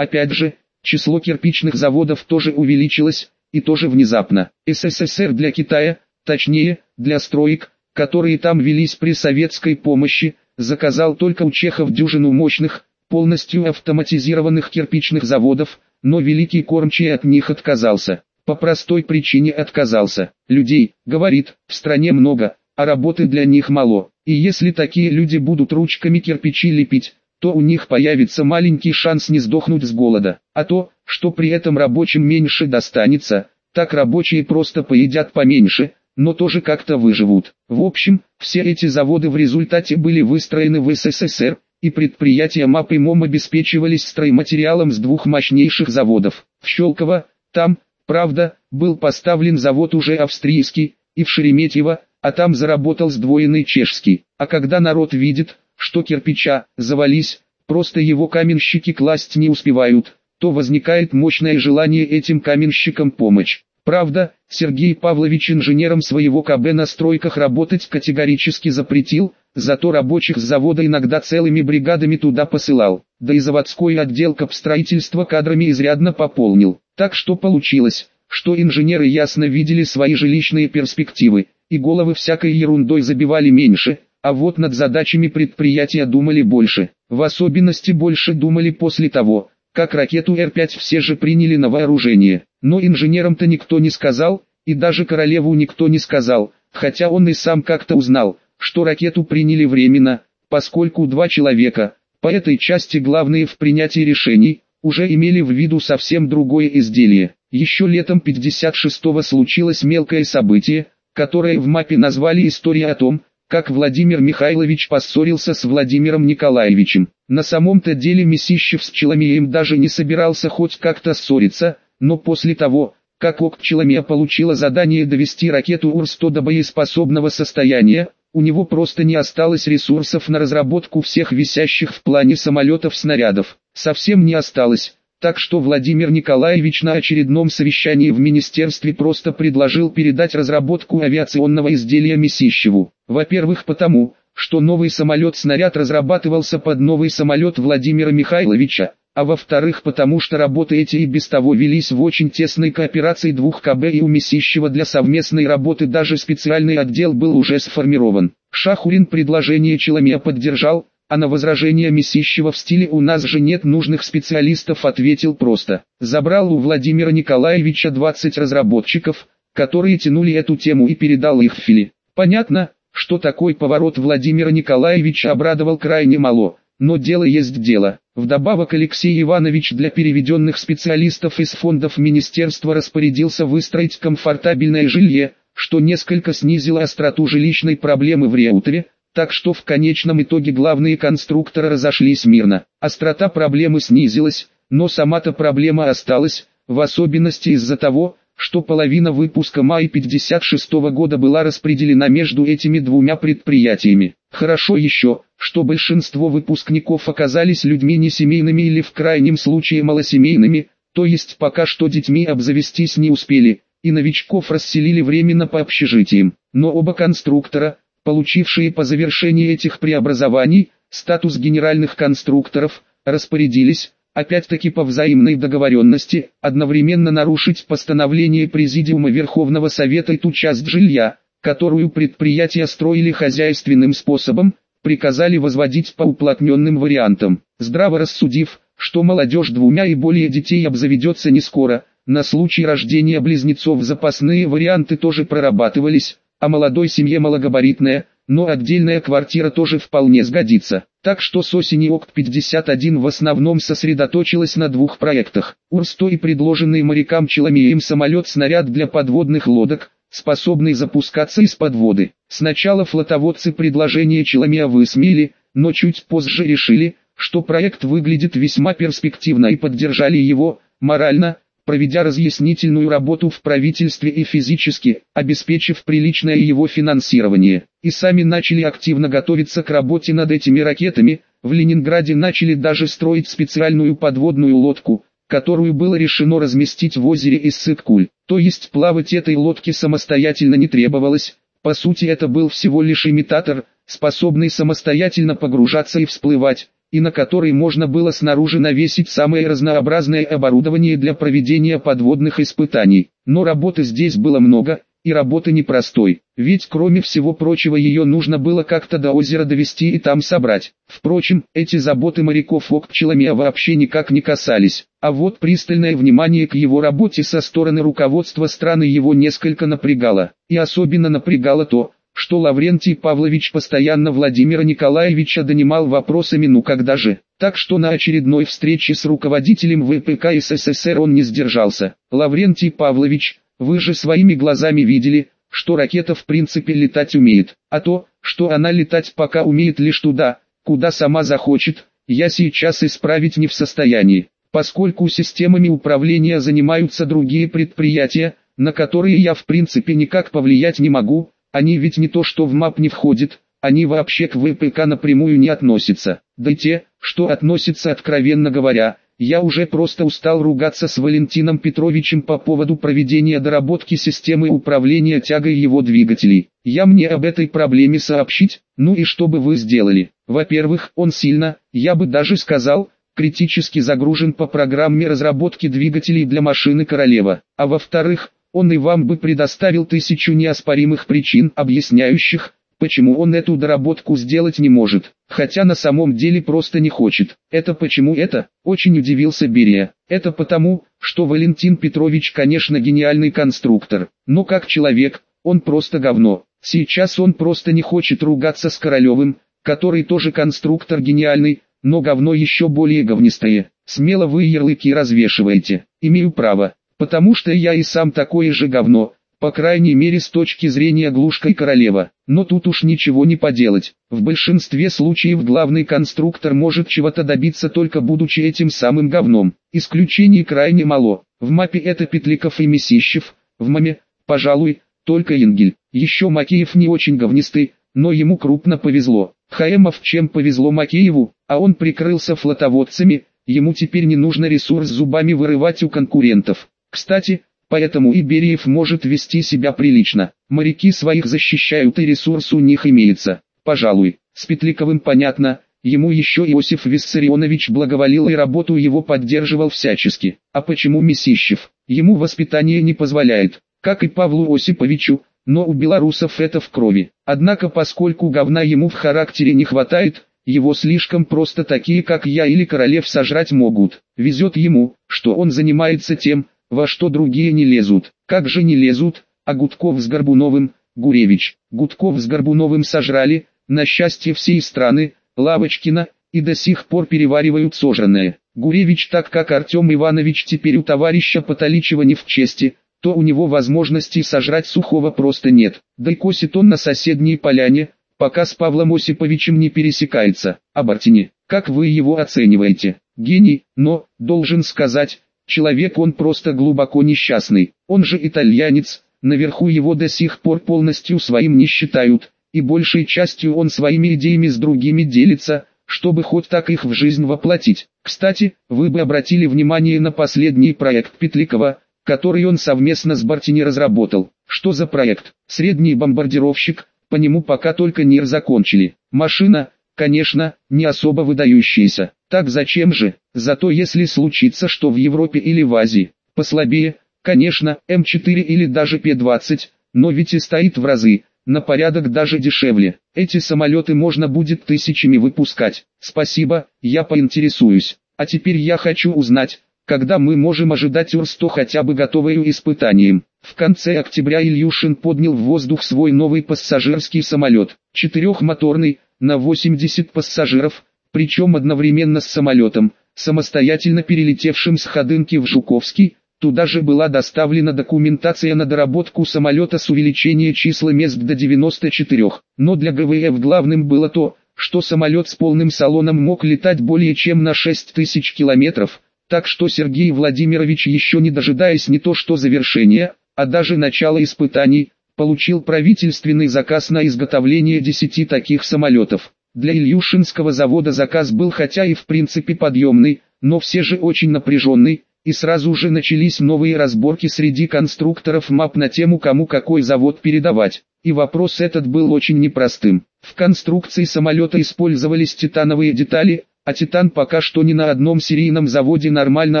Опять же, число кирпичных заводов тоже увеличилось, и тоже внезапно. СССР для Китая, точнее, для строек, которые там велись при советской помощи, заказал только у чехов дюжину мощных, полностью автоматизированных кирпичных заводов, но Великий Кормчий от них отказался. По простой причине отказался. Людей, говорит, в стране много, а работы для них мало. И если такие люди будут ручками кирпичи лепить, то у них появится маленький шанс не сдохнуть с голода. А то, что при этом рабочим меньше достанется, так рабочие просто поедят поменьше, но тоже как-то выживут. В общем, все эти заводы в результате были выстроены в СССР, и предприятия МАП и МОМ обеспечивались стройматериалом с двух мощнейших заводов. В Щелково, там, правда, был поставлен завод уже австрийский, и в Шереметьево, а там заработал сдвоенный чешский. А когда народ видит, что кирпича, завались, просто его каменщики класть не успевают, то возникает мощное желание этим каменщикам помочь. Правда, Сергей Павлович инженером своего КБ на стройках работать категорически запретил, зато рабочих с завода иногда целыми бригадами туда посылал, да и заводской отдел капстроительства кадрами изрядно пополнил. Так что получилось, что инженеры ясно видели свои жилищные перспективы, и головы всякой ерундой забивали меньше, а вот над задачами предприятия думали больше. В особенности больше думали после того, как ракету Р-5 все же приняли на вооружение. Но инженерам-то никто не сказал, и даже королеву никто не сказал, хотя он и сам как-то узнал, что ракету приняли временно, поскольку два человека, по этой части главные в принятии решений, уже имели в виду совсем другое изделие. Еще летом 56-го случилось мелкое событие, которое в мапе назвали «История о том, как Владимир Михайлович поссорился с Владимиром Николаевичем. На самом-то деле Месищев с Челомеем даже не собирался хоть как-то ссориться, но после того, как ОК Челомея получила задание довести ракету УР-100 до боеспособного состояния, у него просто не осталось ресурсов на разработку всех висящих в плане самолетов снарядов. Совсем не осталось. Так что Владимир Николаевич на очередном совещании в министерстве просто предложил передать разработку авиационного изделия Месищеву. Во-первых потому, что новый самолет-снаряд разрабатывался под новый самолет Владимира Михайловича, а во-вторых потому что работы эти и без того велись в очень тесной кооперации двух КБ и у Месищева для совместной работы даже специальный отдел был уже сформирован. Шахурин предложение Челомея поддержал, а на возражение Месищева в стиле «у нас же нет нужных специалистов» ответил просто. Забрал у Владимира Николаевича 20 разработчиков, которые тянули эту тему и передал их в Фили. Понятно, что такой поворот Владимира Николаевича обрадовал крайне мало, но дело есть дело. Вдобавок Алексей Иванович для переведенных специалистов из фондов министерства распорядился выстроить комфортабельное жилье, что несколько снизило остроту жилищной проблемы в Реутере, так что в конечном итоге главные конструкторы разошлись мирно. Острота проблемы снизилась, но сама-то проблема осталась, в особенности из-за того, что половина выпуска мая 56 -го года была распределена между этими двумя предприятиями. Хорошо еще, что большинство выпускников оказались людьми несемейными или в крайнем случае малосемейными, то есть пока что детьми обзавестись не успели, и новичков расселили временно по общежитиям. Но оба конструктора, получившие по завершении этих преобразований статус генеральных конструкторов, распорядились, опять-таки по взаимной договоренности, одновременно нарушить постановление Президиума Верховного Совета и ту часть жилья, которую предприятия строили хозяйственным способом, приказали возводить по уплотненным вариантам. Здраво рассудив, что молодежь двумя и более детей обзаведется не скоро, на случай рождения близнецов запасные варианты тоже прорабатывались, а молодой семье малогабаритная, но отдельная квартира тоже вполне сгодится. Так что с осени ОКТ-51 в основном сосредоточилась на двух проектах. УР-100 и предложенный морякам Челомеем самолет-снаряд для подводных лодок, способный запускаться из-под воды. Сначала флотоводцы предложение Челомея высмеяли, но чуть позже решили, что проект выглядит весьма перспективно и поддержали его, морально, проведя разъяснительную работу в правительстве и физически, обеспечив приличное его финансирование, и сами начали активно готовиться к работе над этими ракетами, в Ленинграде начали даже строить специальную подводную лодку, которую было решено разместить в озере Иссык-Куль, то есть плавать этой лодке самостоятельно не требовалось, по сути это был всего лишь имитатор, способный самостоятельно погружаться и всплывать, и на который можно было снаружи навесить самое разнообразное оборудование для проведения подводных испытаний. Но работы здесь было много, и работы непростой, ведь кроме всего прочего ее нужно было как-то до озера довести и там собрать. Впрочем, эти заботы моряков Окпчеломия вообще никак не касались, а вот пристальное внимание к его работе со стороны руководства страны его несколько напрягало, и особенно напрягало то, что Лаврентий Павлович постоянно Владимира Николаевича донимал вопросами «ну когда же?». Так что на очередной встрече с руководителем ВПК СССР он не сдержался. Лаврентий Павлович, вы же своими глазами видели, что ракета в принципе летать умеет, а то, что она летать пока умеет лишь туда, куда сама захочет, я сейчас исправить не в состоянии, поскольку системами управления занимаются другие предприятия, на которые я в принципе никак повлиять не могу, они ведь не то что в МАП не входят, они вообще к ВПК напрямую не относятся. Да и те, что относятся откровенно говоря, я уже просто устал ругаться с Валентином Петровичем по поводу проведения доработки системы управления тягой его двигателей. Я мне об этой проблеме сообщить, ну и что бы вы сделали? Во-первых, он сильно, я бы даже сказал, критически загружен по программе разработки двигателей для машины «Королева». А во-вторых, он и вам бы предоставил тысячу неоспоримых причин, объясняющих, почему он эту доработку сделать не может, хотя на самом деле просто не хочет. Это почему это? Очень удивился Берия. Это потому, что Валентин Петрович конечно гениальный конструктор, но как человек, он просто говно. Сейчас он просто не хочет ругаться с Королевым, который тоже конструктор гениальный, но говно еще более говнистое. Смело вы ярлыки развешиваете. Имею право потому что я и сам такое же говно, по крайней мере с точки зрения глушка и королева. Но тут уж ничего не поделать. В большинстве случаев главный конструктор может чего-то добиться только будучи этим самым говном. Исключений крайне мало. В мапе это Петликов и Месищев, в маме, пожалуй, только Ингель. Еще Макеев не очень говнистый, но ему крупно повезло. Хаемов чем повезло Макееву, а он прикрылся флотоводцами, ему теперь не нужно ресурс зубами вырывать у конкурентов. Кстати, поэтому и Бериев может вести себя прилично. Моряки своих защищают и ресурс у них имеется. Пожалуй, с Петликовым понятно, ему еще Иосиф Виссарионович благоволил и работу его поддерживал всячески. А почему Месищев? Ему воспитание не позволяет, как и Павлу Осиповичу, но у белорусов это в крови. Однако поскольку говна ему в характере не хватает, его слишком просто такие как я или Королев сожрать могут. Везет ему, что он занимается тем, во что другие не лезут. Как же не лезут, а Гудков с Горбуновым, Гуревич, Гудков с Горбуновым сожрали, на счастье всей страны, Лавочкина, и до сих пор переваривают сожранное. Гуревич так как Артем Иванович теперь у товарища Потоличева не в чести, то у него возможности сожрать сухого просто нет. Да и косит он на соседней поляне, пока с Павлом Осиповичем не пересекается. А Бартини, как вы его оцениваете? Гений, но, должен сказать, Человек он просто глубоко несчастный, он же итальянец, наверху его до сих пор полностью своим не считают, и большей частью он своими идеями с другими делится, чтобы хоть так их в жизнь воплотить. Кстати, вы бы обратили внимание на последний проект Петликова, который он совместно с Бартини разработал. Что за проект? Средний бомбардировщик, по нему пока только НИР закончили. Машина, конечно, не особо выдающаяся. Так зачем же? Зато если случится что в Европе или в Азии, послабее, конечно, М4 или даже П-20, но ведь и стоит в разы, на порядок даже дешевле. Эти самолеты можно будет тысячами выпускать. Спасибо, я поинтересуюсь. А теперь я хочу узнать, когда мы можем ожидать УР-100 хотя бы готовую испытанием. В конце октября Ильюшин поднял в воздух свой новый пассажирский самолет, четырехмоторный, на 80 пассажиров, причем одновременно с самолетом, самостоятельно перелетевшим с Ходынки в Жуковский, туда же была доставлена документация на доработку самолета с увеличением числа мест до 94, но для ГВФ главным было то, что самолет с полным салоном мог летать более чем на 6000 километров, так что Сергей Владимирович еще не дожидаясь не то что завершения, а даже начала испытаний, получил правительственный заказ на изготовление 10 таких самолетов. Для Ильюшинского завода заказ был хотя и в принципе подъемный, но все же очень напряженный, и сразу же начались новые разборки среди конструкторов МАП на тему кому какой завод передавать. И вопрос этот был очень непростым. В конструкции самолета использовались титановые детали, а титан пока что ни на одном серийном заводе нормально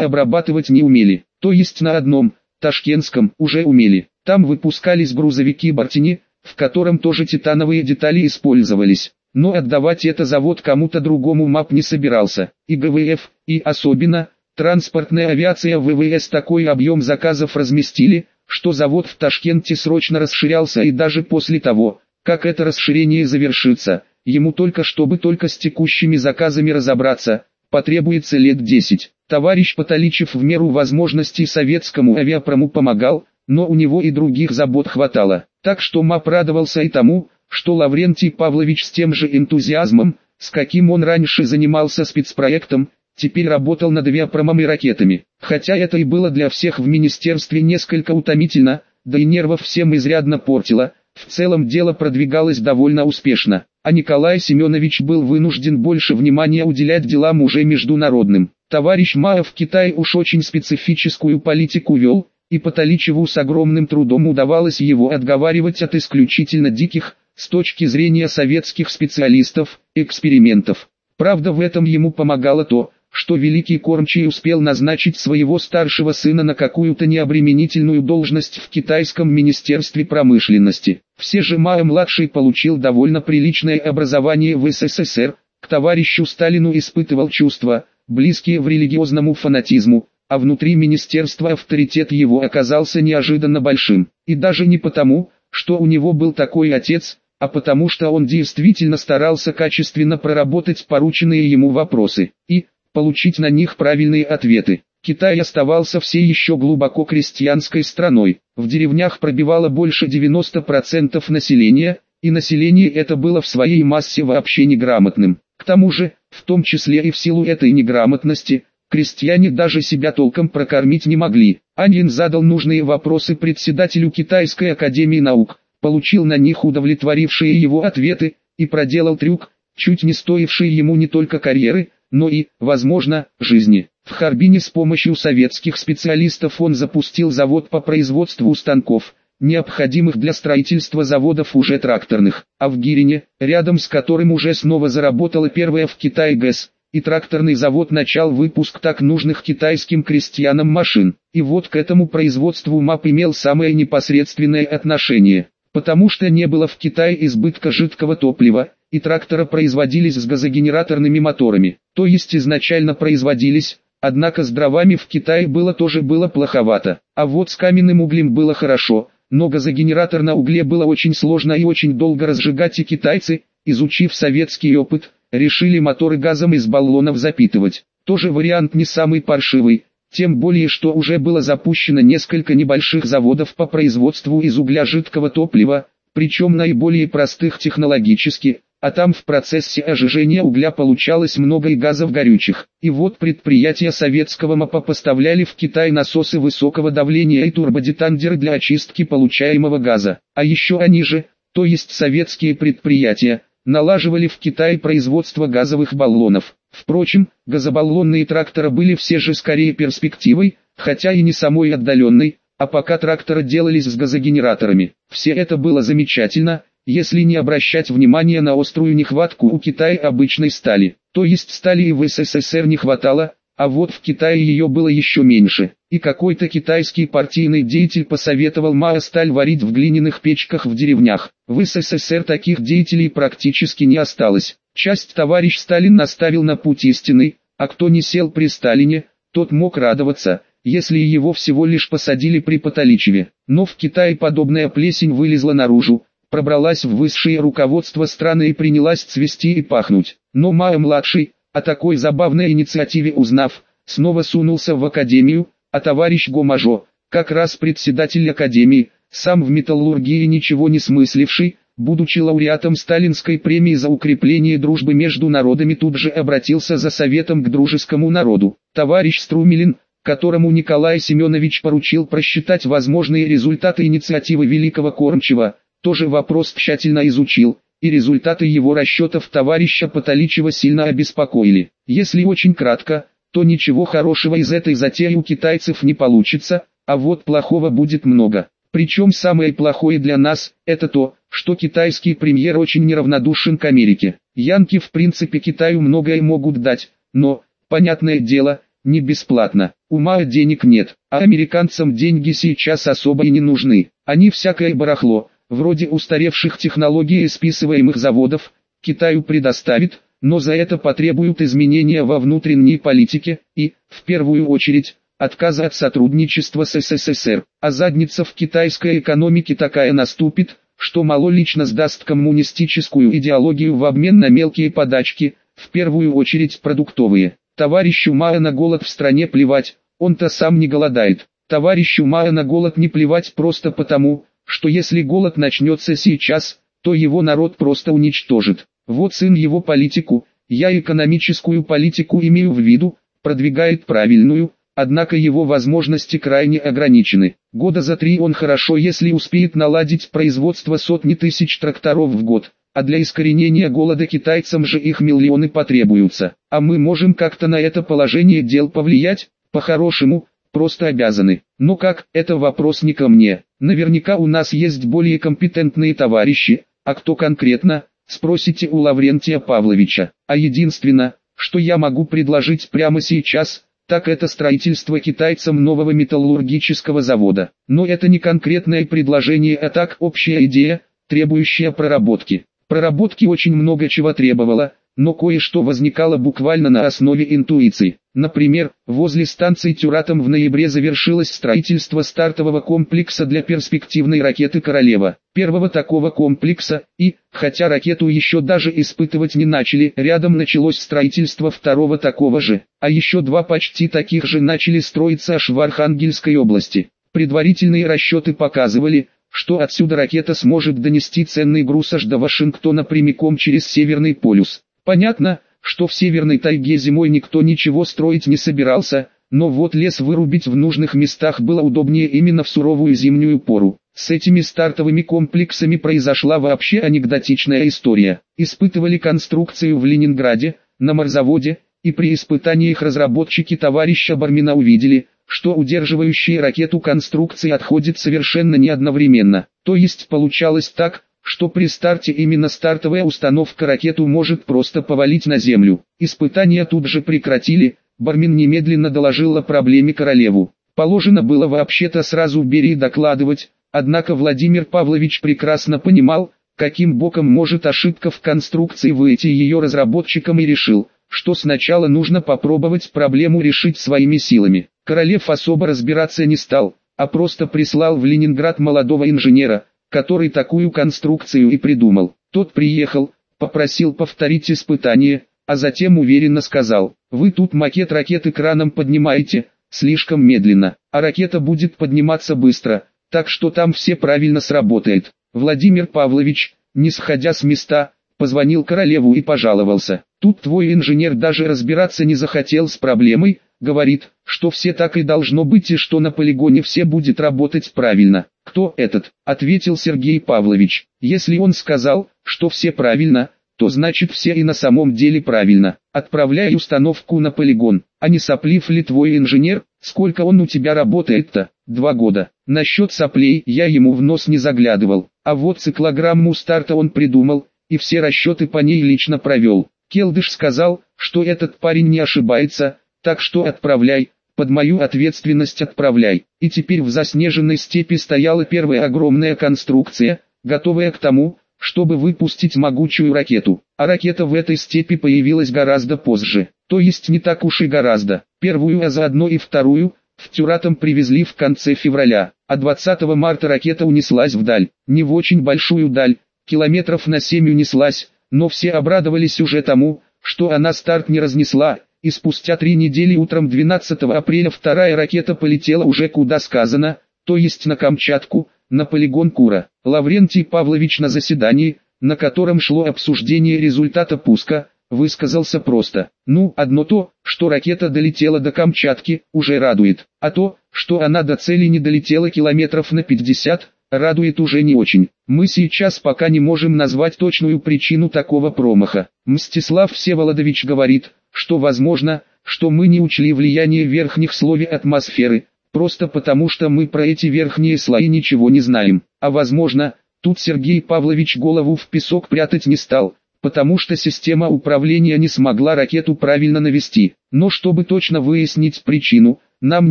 обрабатывать не умели. То есть на одном, ташкентском, уже умели. Там выпускались грузовики Бартини, в котором тоже титановые детали использовались. Но отдавать это завод кому-то другому МАП не собирался. И ГВФ, и особенно, транспортная авиация ВВС такой объем заказов разместили, что завод в Ташкенте срочно расширялся и даже после того, как это расширение завершится, ему только чтобы только с текущими заказами разобраться, потребуется лет 10. Товарищ Потоличев в меру возможностей советскому авиапрому помогал, но у него и других забот хватало. Так что МАП радовался и тому, что Лаврентий Павлович с тем же энтузиазмом, с каким он раньше занимался спецпроектом, теперь работал над авиапромом и ракетами. Хотя это и было для всех в министерстве несколько утомительно, да и нервов всем изрядно портило, в целом дело продвигалось довольно успешно, а Николай Семенович был вынужден больше внимания уделять делам уже международным. Товарищ Маев в Китае уж очень специфическую политику вел, и Потоличеву с огромным трудом удавалось его отговаривать от исключительно диких, с точки зрения советских специалистов, экспериментов. Правда в этом ему помогало то, что великий кормчий успел назначить своего старшего сына на какую-то необременительную должность в китайском министерстве промышленности. Все же Мао-младший получил довольно приличное образование в СССР, к товарищу Сталину испытывал чувства, близкие в религиозному фанатизму, а внутри министерства авторитет его оказался неожиданно большим. И даже не потому, что у него был такой отец, а потому что он действительно старался качественно проработать порученные ему вопросы, и, получить на них правильные ответы. Китай оставался все еще глубоко крестьянской страной, в деревнях пробивало больше 90% населения, и население это было в своей массе вообще неграмотным. К тому же, в том числе и в силу этой неграмотности, крестьяне даже себя толком прокормить не могли. Анин задал нужные вопросы председателю Китайской академии наук, получил на них удовлетворившие его ответы, и проделал трюк, чуть не стоивший ему не только карьеры, но и, возможно, жизни. В Харбине с помощью советских специалистов он запустил завод по производству станков, необходимых для строительства заводов уже тракторных, а в Гирине, рядом с которым уже снова заработала первая в Китае ГЭС, и тракторный завод начал выпуск так нужных китайским крестьянам машин. И вот к этому производству МАП имел самое непосредственное отношение, потому что не было в Китае избытка жидкого топлива, и трактора производились с газогенераторными моторами, то есть изначально производились, однако с дровами в Китае было тоже было плоховато, а вот с каменным углем было хорошо, но газогенератор на угле было очень сложно и очень долго разжигать и китайцы, изучив советский опыт, решили моторы газом из баллонов запитывать. Тоже вариант не самый паршивый, тем более что уже было запущено несколько небольших заводов по производству из угля жидкого топлива, причем наиболее простых технологически, а там в процессе ожижения угля получалось много и газов горючих. И вот предприятия советского МАПа поставляли в Китай насосы высокого давления и турбодетандеры для очистки получаемого газа. А еще они же, то есть советские предприятия, налаживали в Китае производство газовых баллонов. Впрочем, газобаллонные тракторы были все же скорее перспективой, хотя и не самой отдаленной, а пока тракторы делались с газогенераторами. Все это было замечательно, если не обращать внимания на острую нехватку у Китая обычной стали. То есть стали и в СССР не хватало, а вот в Китае ее было еще меньше. И какой-то китайский партийный деятель посоветовал Мао сталь варить в глиняных печках в деревнях. В СССР таких деятелей практически не осталось. Часть товарищ Сталин наставил на путь истины, а кто не сел при Сталине, тот мог радоваться, если его всего лишь посадили при Потоличеве. Но в Китае подобная плесень вылезла наружу, пробралась в высшее руководство страны и принялась цвести и пахнуть. Но Мао-младший, о такой забавной инициативе узнав, снова сунулся в академию, а товарищ Гомажо, как раз председатель академии, сам в металлургии ничего не смысливший, будучи лауреатом сталинской премии за укрепление дружбы между народами тут же обратился за советом к дружескому народу. Товарищ Струмелин, которому Николай Семенович поручил просчитать возможные результаты инициативы Великого Кормчева, тоже вопрос тщательно изучил, и результаты его расчетов товарища Потоличева сильно обеспокоили. Если очень кратко, то ничего хорошего из этой затеи у китайцев не получится, а вот плохого будет много. Причем самое плохое для нас, это то, что китайский премьер очень неравнодушен к Америке. Янки в принципе Китаю многое могут дать, но, понятное дело, не бесплатно. Ума денег нет, а американцам деньги сейчас особо и не нужны. Они всякое барахло, вроде устаревших технологий и списываемых заводов, Китаю предоставит, но за это потребуют изменения во внутренней политике и, в первую очередь, отказа от сотрудничества с СССР. А задница в китайской экономике такая наступит, что мало лично сдаст коммунистическую идеологию в обмен на мелкие подачки, в первую очередь продуктовые. Товарищу Мая на голод в стране плевать, он-то сам не голодает. Товарищу Мая на голод не плевать просто потому, что если голод начнется сейчас, то его народ просто уничтожит. Вот сын его политику, я экономическую политику имею в виду, продвигает правильную, однако его возможности крайне ограничены. Года за три он хорошо если успеет наладить производство сотни тысяч тракторов в год, а для искоренения голода китайцам же их миллионы потребуются. А мы можем как-то на это положение дел повлиять, по-хорошему, просто обязаны. Но как, это вопрос не ко мне. Наверняка у нас есть более компетентные товарищи, а кто конкретно, спросите у Лаврентия Павловича. А единственное, что я могу предложить прямо сейчас, так это строительство китайцам нового металлургического завода. Но это не конкретное предложение, а так общая идея, требующая проработки. Проработки очень много чего требовало, но кое-что возникало буквально на основе интуиции. Например, возле станции Тюратом в ноябре завершилось строительство стартового комплекса для перспективной ракеты «Королева». Первого такого комплекса, и, хотя ракету еще даже испытывать не начали, рядом началось строительство второго такого же, а еще два почти таких же начали строиться аж в Архангельской области. Предварительные расчеты показывали, что отсюда ракета сможет донести ценный груз аж до Вашингтона прямиком через Северный полюс. Понятно, что в северной тайге зимой никто ничего строить не собирался, но вот лес вырубить в нужных местах было удобнее именно в суровую зимнюю пору. С этими стартовыми комплексами произошла вообще анекдотичная история. Испытывали конструкцию в Ленинграде, на морзаводе, и при испытаниях разработчики товарища Бармина увидели, что удерживающие ракету конструкции отходят совершенно не одновременно. То есть получалось так, что при старте именно стартовая установка ракету может просто повалить на землю. Испытания тут же прекратили, Бармин немедленно доложил о проблеме королеву. Положено было вообще-то сразу в Берии докладывать, однако Владимир Павлович прекрасно понимал, каким боком может ошибка в конструкции выйти ее разработчикам и решил, что сначала нужно попробовать проблему решить своими силами. Королев особо разбираться не стал, а просто прислал в Ленинград молодого инженера, который такую конструкцию и придумал. Тот приехал, попросил повторить испытание, а затем уверенно сказал, вы тут макет ракеты краном поднимаете, слишком медленно, а ракета будет подниматься быстро, так что там все правильно сработает. Владимир Павлович, не сходя с места, позвонил королеву и пожаловался. Тут твой инженер даже разбираться не захотел с проблемой, говорит, что все так и должно быть и что на полигоне все будет работать правильно. Кто этот? Ответил Сергей Павлович. Если он сказал, что все правильно, то значит все и на самом деле правильно. Отправляй установку на полигон. А не соплив ли твой инженер, сколько он у тебя работает-то? Два года. Насчет соплей я ему в нос не заглядывал. А вот циклограмму старта он придумал, и все расчеты по ней лично провел. Келдыш сказал, что этот парень не ошибается, так что отправляй, под мою ответственность отправляй. И теперь в заснеженной степи стояла первая огромная конструкция, готовая к тому, чтобы выпустить могучую ракету. А ракета в этой степи появилась гораздо позже. То есть не так уж и гораздо. Первую, а заодно и вторую, в Тюратом привезли в конце февраля, а 20 марта ракета унеслась вдаль. Не в очень большую даль, километров на 7 унеслась, но все обрадовались уже тому, что она старт не разнесла, и спустя три недели утром 12 апреля вторая ракета полетела уже куда сказано, то есть на Камчатку, на полигон Кура. Лаврентий Павлович на заседании, на котором шло обсуждение результата пуска, высказался просто. Ну, одно то, что ракета долетела до Камчатки, уже радует, а то, что она до цели не долетела километров на 50, радует уже не очень. Мы сейчас пока не можем назвать точную причину такого промаха. Мстислав Всеволодович говорит, что возможно, что мы не учли влияние верхних слоев атмосферы, просто потому что мы про эти верхние слои ничего не знаем. А возможно, тут Сергей Павлович голову в песок прятать не стал, потому что система управления не смогла ракету правильно навести. Но чтобы точно выяснить причину, нам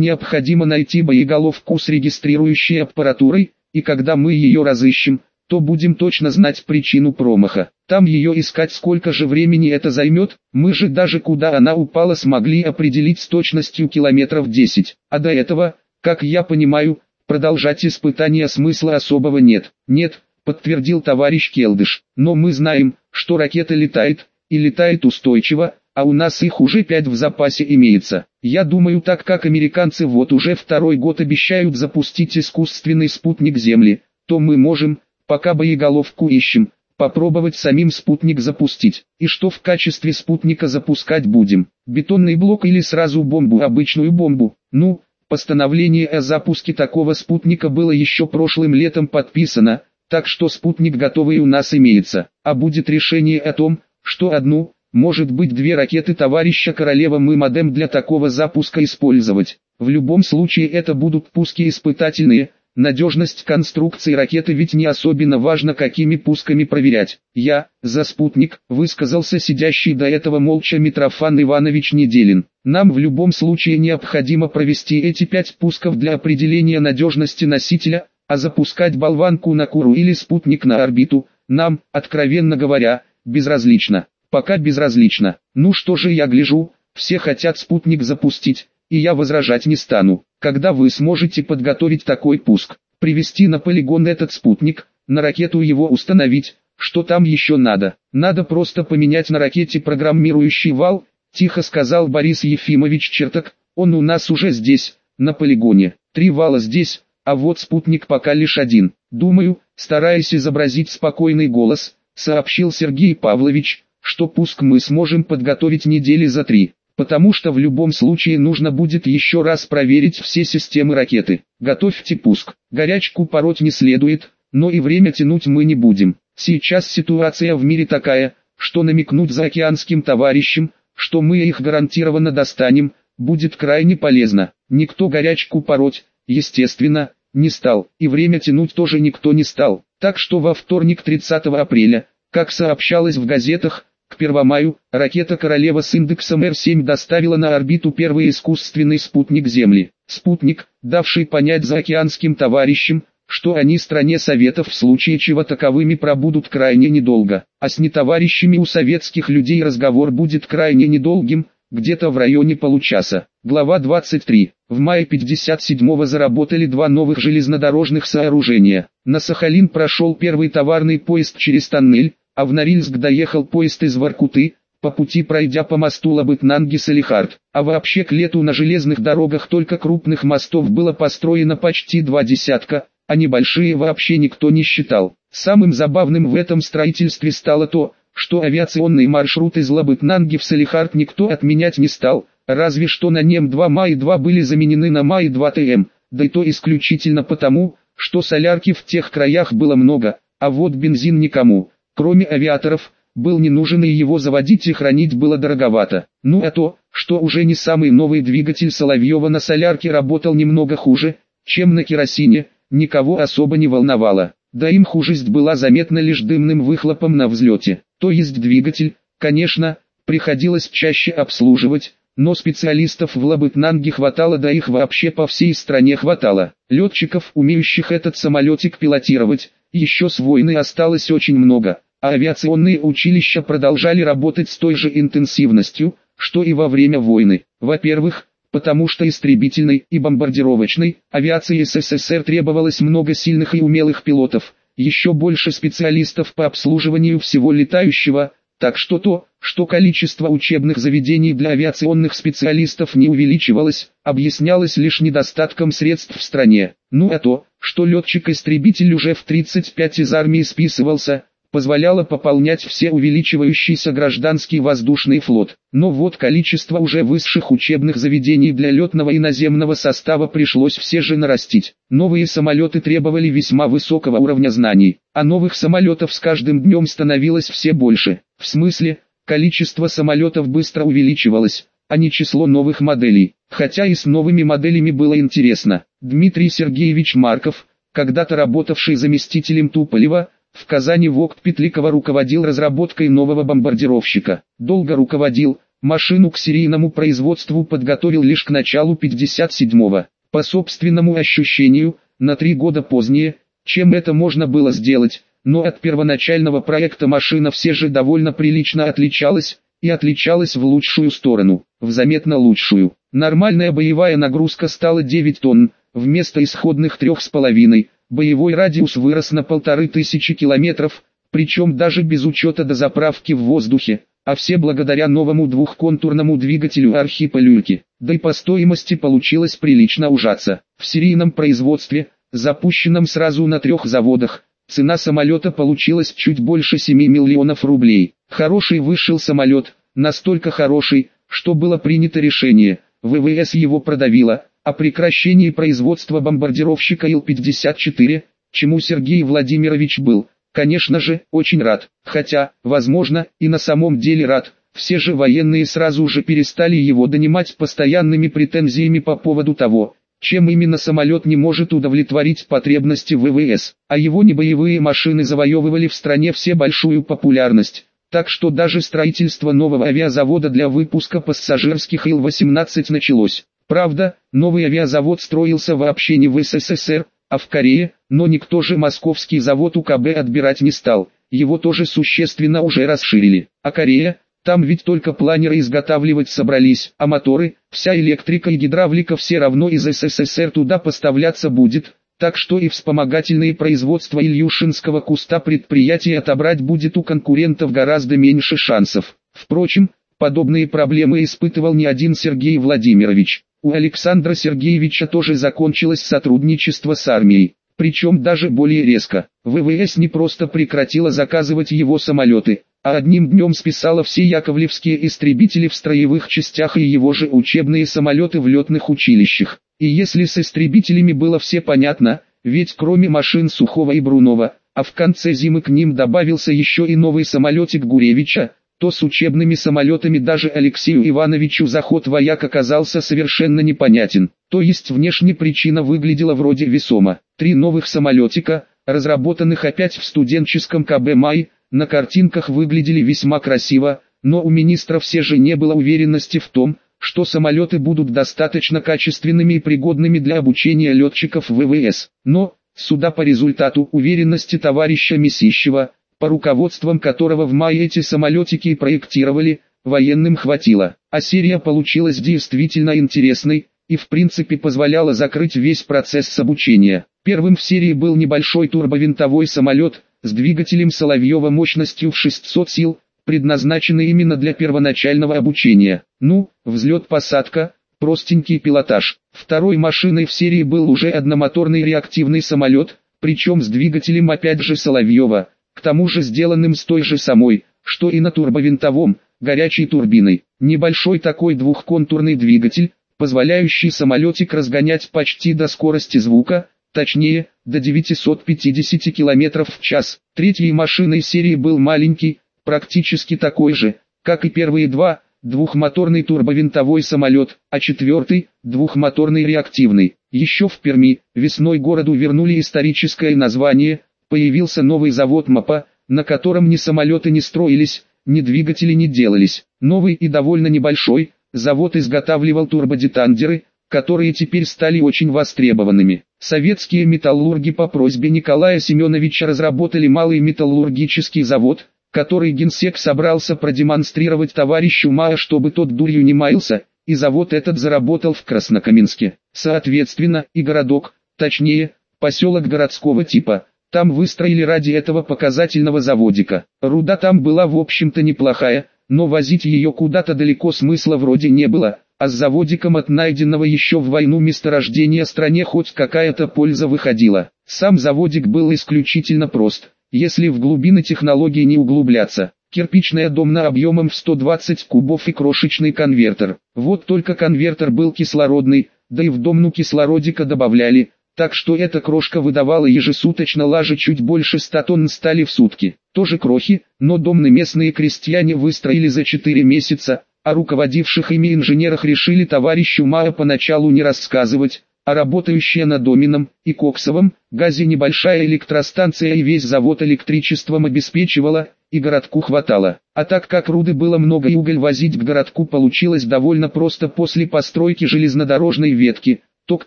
необходимо найти боеголовку с регистрирующей аппаратурой, и когда мы ее разыщем, то будем точно знать причину промаха. Там ее искать сколько же времени это займет, мы же даже куда она упала смогли определить с точностью километров 10. А до этого, как я понимаю, продолжать испытания смысла особого нет. Нет, подтвердил товарищ Келдыш, но мы знаем, что ракета летает, и летает устойчиво, а у нас их уже пять в запасе имеется. Я думаю так как американцы вот уже второй год обещают запустить искусственный спутник Земли, то мы можем, пока боеголовку ищем, попробовать самим спутник запустить. И что в качестве спутника запускать будем? Бетонный блок или сразу бомбу, обычную бомбу? Ну, постановление о запуске такого спутника было еще прошлым летом подписано, так что спутник готовый у нас имеется. А будет решение о том, что одну, может быть две ракеты товарища Королева мы модем для такого запуска использовать. В любом случае это будут пуски испытательные, Надежность конструкции ракеты ведь не особенно важно какими пусками проверять. Я, за спутник, высказался сидящий до этого молча Митрофан Иванович Неделин. Нам в любом случае необходимо провести эти пять пусков для определения надежности носителя, а запускать болванку на Куру или спутник на орбиту, нам, откровенно говоря, безразлично. Пока безразлично. Ну что же я гляжу, все хотят спутник запустить, и я возражать не стану. Когда вы сможете подготовить такой пуск, привести на полигон этот спутник, на ракету его установить, что там еще надо? Надо просто поменять на ракете программирующий вал, тихо сказал Борис Ефимович Черток, он у нас уже здесь, на полигоне. Три вала здесь, а вот спутник пока лишь один. Думаю, стараясь изобразить спокойный голос, сообщил Сергей Павлович, что пуск мы сможем подготовить недели за три потому что в любом случае нужно будет еще раз проверить все системы ракеты. Готовьте пуск. Горячку пороть не следует, но и время тянуть мы не будем. Сейчас ситуация в мире такая, что намекнуть за океанским товарищам, что мы их гарантированно достанем, будет крайне полезно. Никто горячку пороть, естественно, не стал, и время тянуть тоже никто не стал. Так что во вторник 30 апреля, как сообщалось в газетах, к 1 маю, ракета «Королева» с индексом Р-7 доставила на орбиту первый искусственный спутник Земли. Спутник, давший понять заокеанским товарищам, что они стране Советов в случае чего таковыми пробудут крайне недолго, а с нетоварищами у советских людей разговор будет крайне недолгим, где-то в районе получаса. Глава 23. В мае 57-го заработали два новых железнодорожных сооружения. На Сахалин прошел первый товарный поезд через тоннель, а в Норильск доехал поезд из Воркуты, по пути пройдя по мосту Лабытнанги-Салихард. А вообще к лету на железных дорогах только крупных мостов было построено почти два десятка, а небольшие вообще никто не считал. Самым забавным в этом строительстве стало то, что авиационный маршрут из Лабытнанги в Салихард никто отменять не стал, разве что на НЕМ-2 МАИ-2 были заменены на МАИ-2 ТМ, да и то исключительно потому, что солярки в тех краях было много, а вот бензин никому кроме авиаторов, был не нужен и его заводить и хранить было дороговато. Ну а то, что уже не самый новый двигатель Соловьева на солярке работал немного хуже, чем на керосине, никого особо не волновало. Да им хужесть была заметна лишь дымным выхлопом на взлете. То есть двигатель, конечно, приходилось чаще обслуживать, но специалистов в Лабытнанге хватало да их вообще по всей стране хватало. Летчиков, умеющих этот самолетик пилотировать, еще с войны осталось очень много а авиационные училища продолжали работать с той же интенсивностью, что и во время войны. Во-первых, потому что истребительной и бомбардировочной авиации СССР требовалось много сильных и умелых пилотов, еще больше специалистов по обслуживанию всего летающего, так что то, что количество учебных заведений для авиационных специалистов не увеличивалось, объяснялось лишь недостатком средств в стране. Ну а то, что летчик-истребитель уже в 35 из армии списывался, позволяло пополнять все увеличивающийся гражданский воздушный флот. Но вот количество уже высших учебных заведений для летного и наземного состава пришлось все же нарастить. Новые самолеты требовали весьма высокого уровня знаний, а новых самолетов с каждым днем становилось все больше. В смысле, количество самолетов быстро увеличивалось, а не число новых моделей. Хотя и с новыми моделями было интересно. Дмитрий Сергеевич Марков, когда-то работавший заместителем Туполева, в Казани ВОК Петликова руководил разработкой нового бомбардировщика. Долго руководил, машину к серийному производству подготовил лишь к началу 57-го. По собственному ощущению, на три года позднее, чем это можно было сделать, но от первоначального проекта машина все же довольно прилично отличалась, и отличалась в лучшую сторону, в заметно лучшую. Нормальная боевая нагрузка стала 9 тонн, вместо исходных 3,5, боевой радиус вырос на полторы тысячи километров, причем даже без учета дозаправки в воздухе, а все благодаря новому двухконтурному двигателю Архипа Люльки. Да и по стоимости получилось прилично ужаться. В серийном производстве, запущенном сразу на трех заводах, цена самолета получилась чуть больше 7 миллионов рублей. Хороший вышел самолет, настолько хороший, что было принято решение, ВВС его продавило, о прекращении производства бомбардировщика Ил-54, чему Сергей Владимирович был, конечно же, очень рад. Хотя, возможно, и на самом деле рад, все же военные сразу же перестали его донимать постоянными претензиями по поводу того, чем именно самолет не может удовлетворить потребности ВВС, а его небоевые машины завоевывали в стране все большую популярность так что даже строительство нового авиазавода для выпуска пассажирских Ил-18 началось. Правда, новый авиазавод строился вообще не в СССР, а в Корее, но никто же московский завод УКБ отбирать не стал, его тоже существенно уже расширили. А Корея, там ведь только планеры изготавливать собрались, а моторы, вся электрика и гидравлика все равно из СССР туда поставляться будет, так что и вспомогательные производства Ильюшинского куста предприятий отобрать будет у конкурентов гораздо меньше шансов. Впрочем, подобные проблемы испытывал не один Сергей Владимирович. У Александра Сергеевича тоже закончилось сотрудничество с армией, причем даже более резко. ВВС не просто прекратила заказывать его самолеты, а одним днем списала все яковлевские истребители в строевых частях и его же учебные самолеты в летных училищах. И если с истребителями было все понятно, ведь кроме машин Сухого и Брунова, а в конце зимы к ним добавился еще и новый самолетик Гуревича, то с учебными самолетами даже Алексею Ивановичу заход вояк оказался совершенно непонятен. То есть внешне причина выглядела вроде весомо. Три новых самолетика, разработанных опять в студенческом КБ «Май», на картинках выглядели весьма красиво, но у министра все же не было уверенности в том, что самолеты будут достаточно качественными и пригодными для обучения летчиков ВВС. Но, суда по результату уверенности товарища Месищева, по руководством которого в мае эти самолетики проектировали, военным хватило. А серия получилась действительно интересной, и в принципе позволяла закрыть весь процесс обучения. Первым в серии был небольшой турбовинтовой самолет, с двигателем Соловьева мощностью в 600 сил, предназначены именно для первоначального обучения. Ну, взлет-посадка, простенький пилотаж. Второй машиной в серии был уже одномоторный реактивный самолет, причем с двигателем опять же Соловьева, к тому же сделанным с той же самой, что и на турбовинтовом, горячей турбиной. Небольшой такой двухконтурный двигатель, позволяющий самолетик разгонять почти до скорости звука, точнее, до 950 км в час. Третьей машиной серии был маленький, практически такой же, как и первые два, двухмоторный турбовинтовой самолет, а четвертый, двухмоторный реактивный. Еще в Перми, весной городу вернули историческое название, появился новый завод МАПА, на котором ни самолеты не строились, ни двигатели не делались. Новый и довольно небольшой, завод изготавливал турбодетандеры, которые теперь стали очень востребованными. Советские металлурги по просьбе Николая Семеновича разработали малый металлургический завод, который генсек собрался продемонстрировать товарищу Мая, чтобы тот дурью не маялся, и завод этот заработал в Краснокаменске. Соответственно, и городок, точнее, поселок городского типа, там выстроили ради этого показательного заводика. Руда там была в общем-то неплохая, но возить ее куда-то далеко смысла вроде не было, а с заводиком от найденного еще в войну месторождения стране хоть какая-то польза выходила. Сам заводик был исключительно прост если в глубины технологий не углубляться. Кирпичная домна объемом в 120 кубов и крошечный конвертер. Вот только конвертер был кислородный, да и в домну кислородика добавляли, так что эта крошка выдавала ежесуточно лаже чуть больше 100 тонн стали в сутки. Тоже крохи, но домны местные крестьяне выстроили за 4 месяца, а руководивших ими инженерах решили товарищу Мая поначалу не рассказывать, а работающая на домином и коксовом газе небольшая электростанция и весь завод электричеством обеспечивала, и городку хватало. А так как руды было много и уголь возить к городку получилось довольно просто после постройки железнодорожной ветки, то к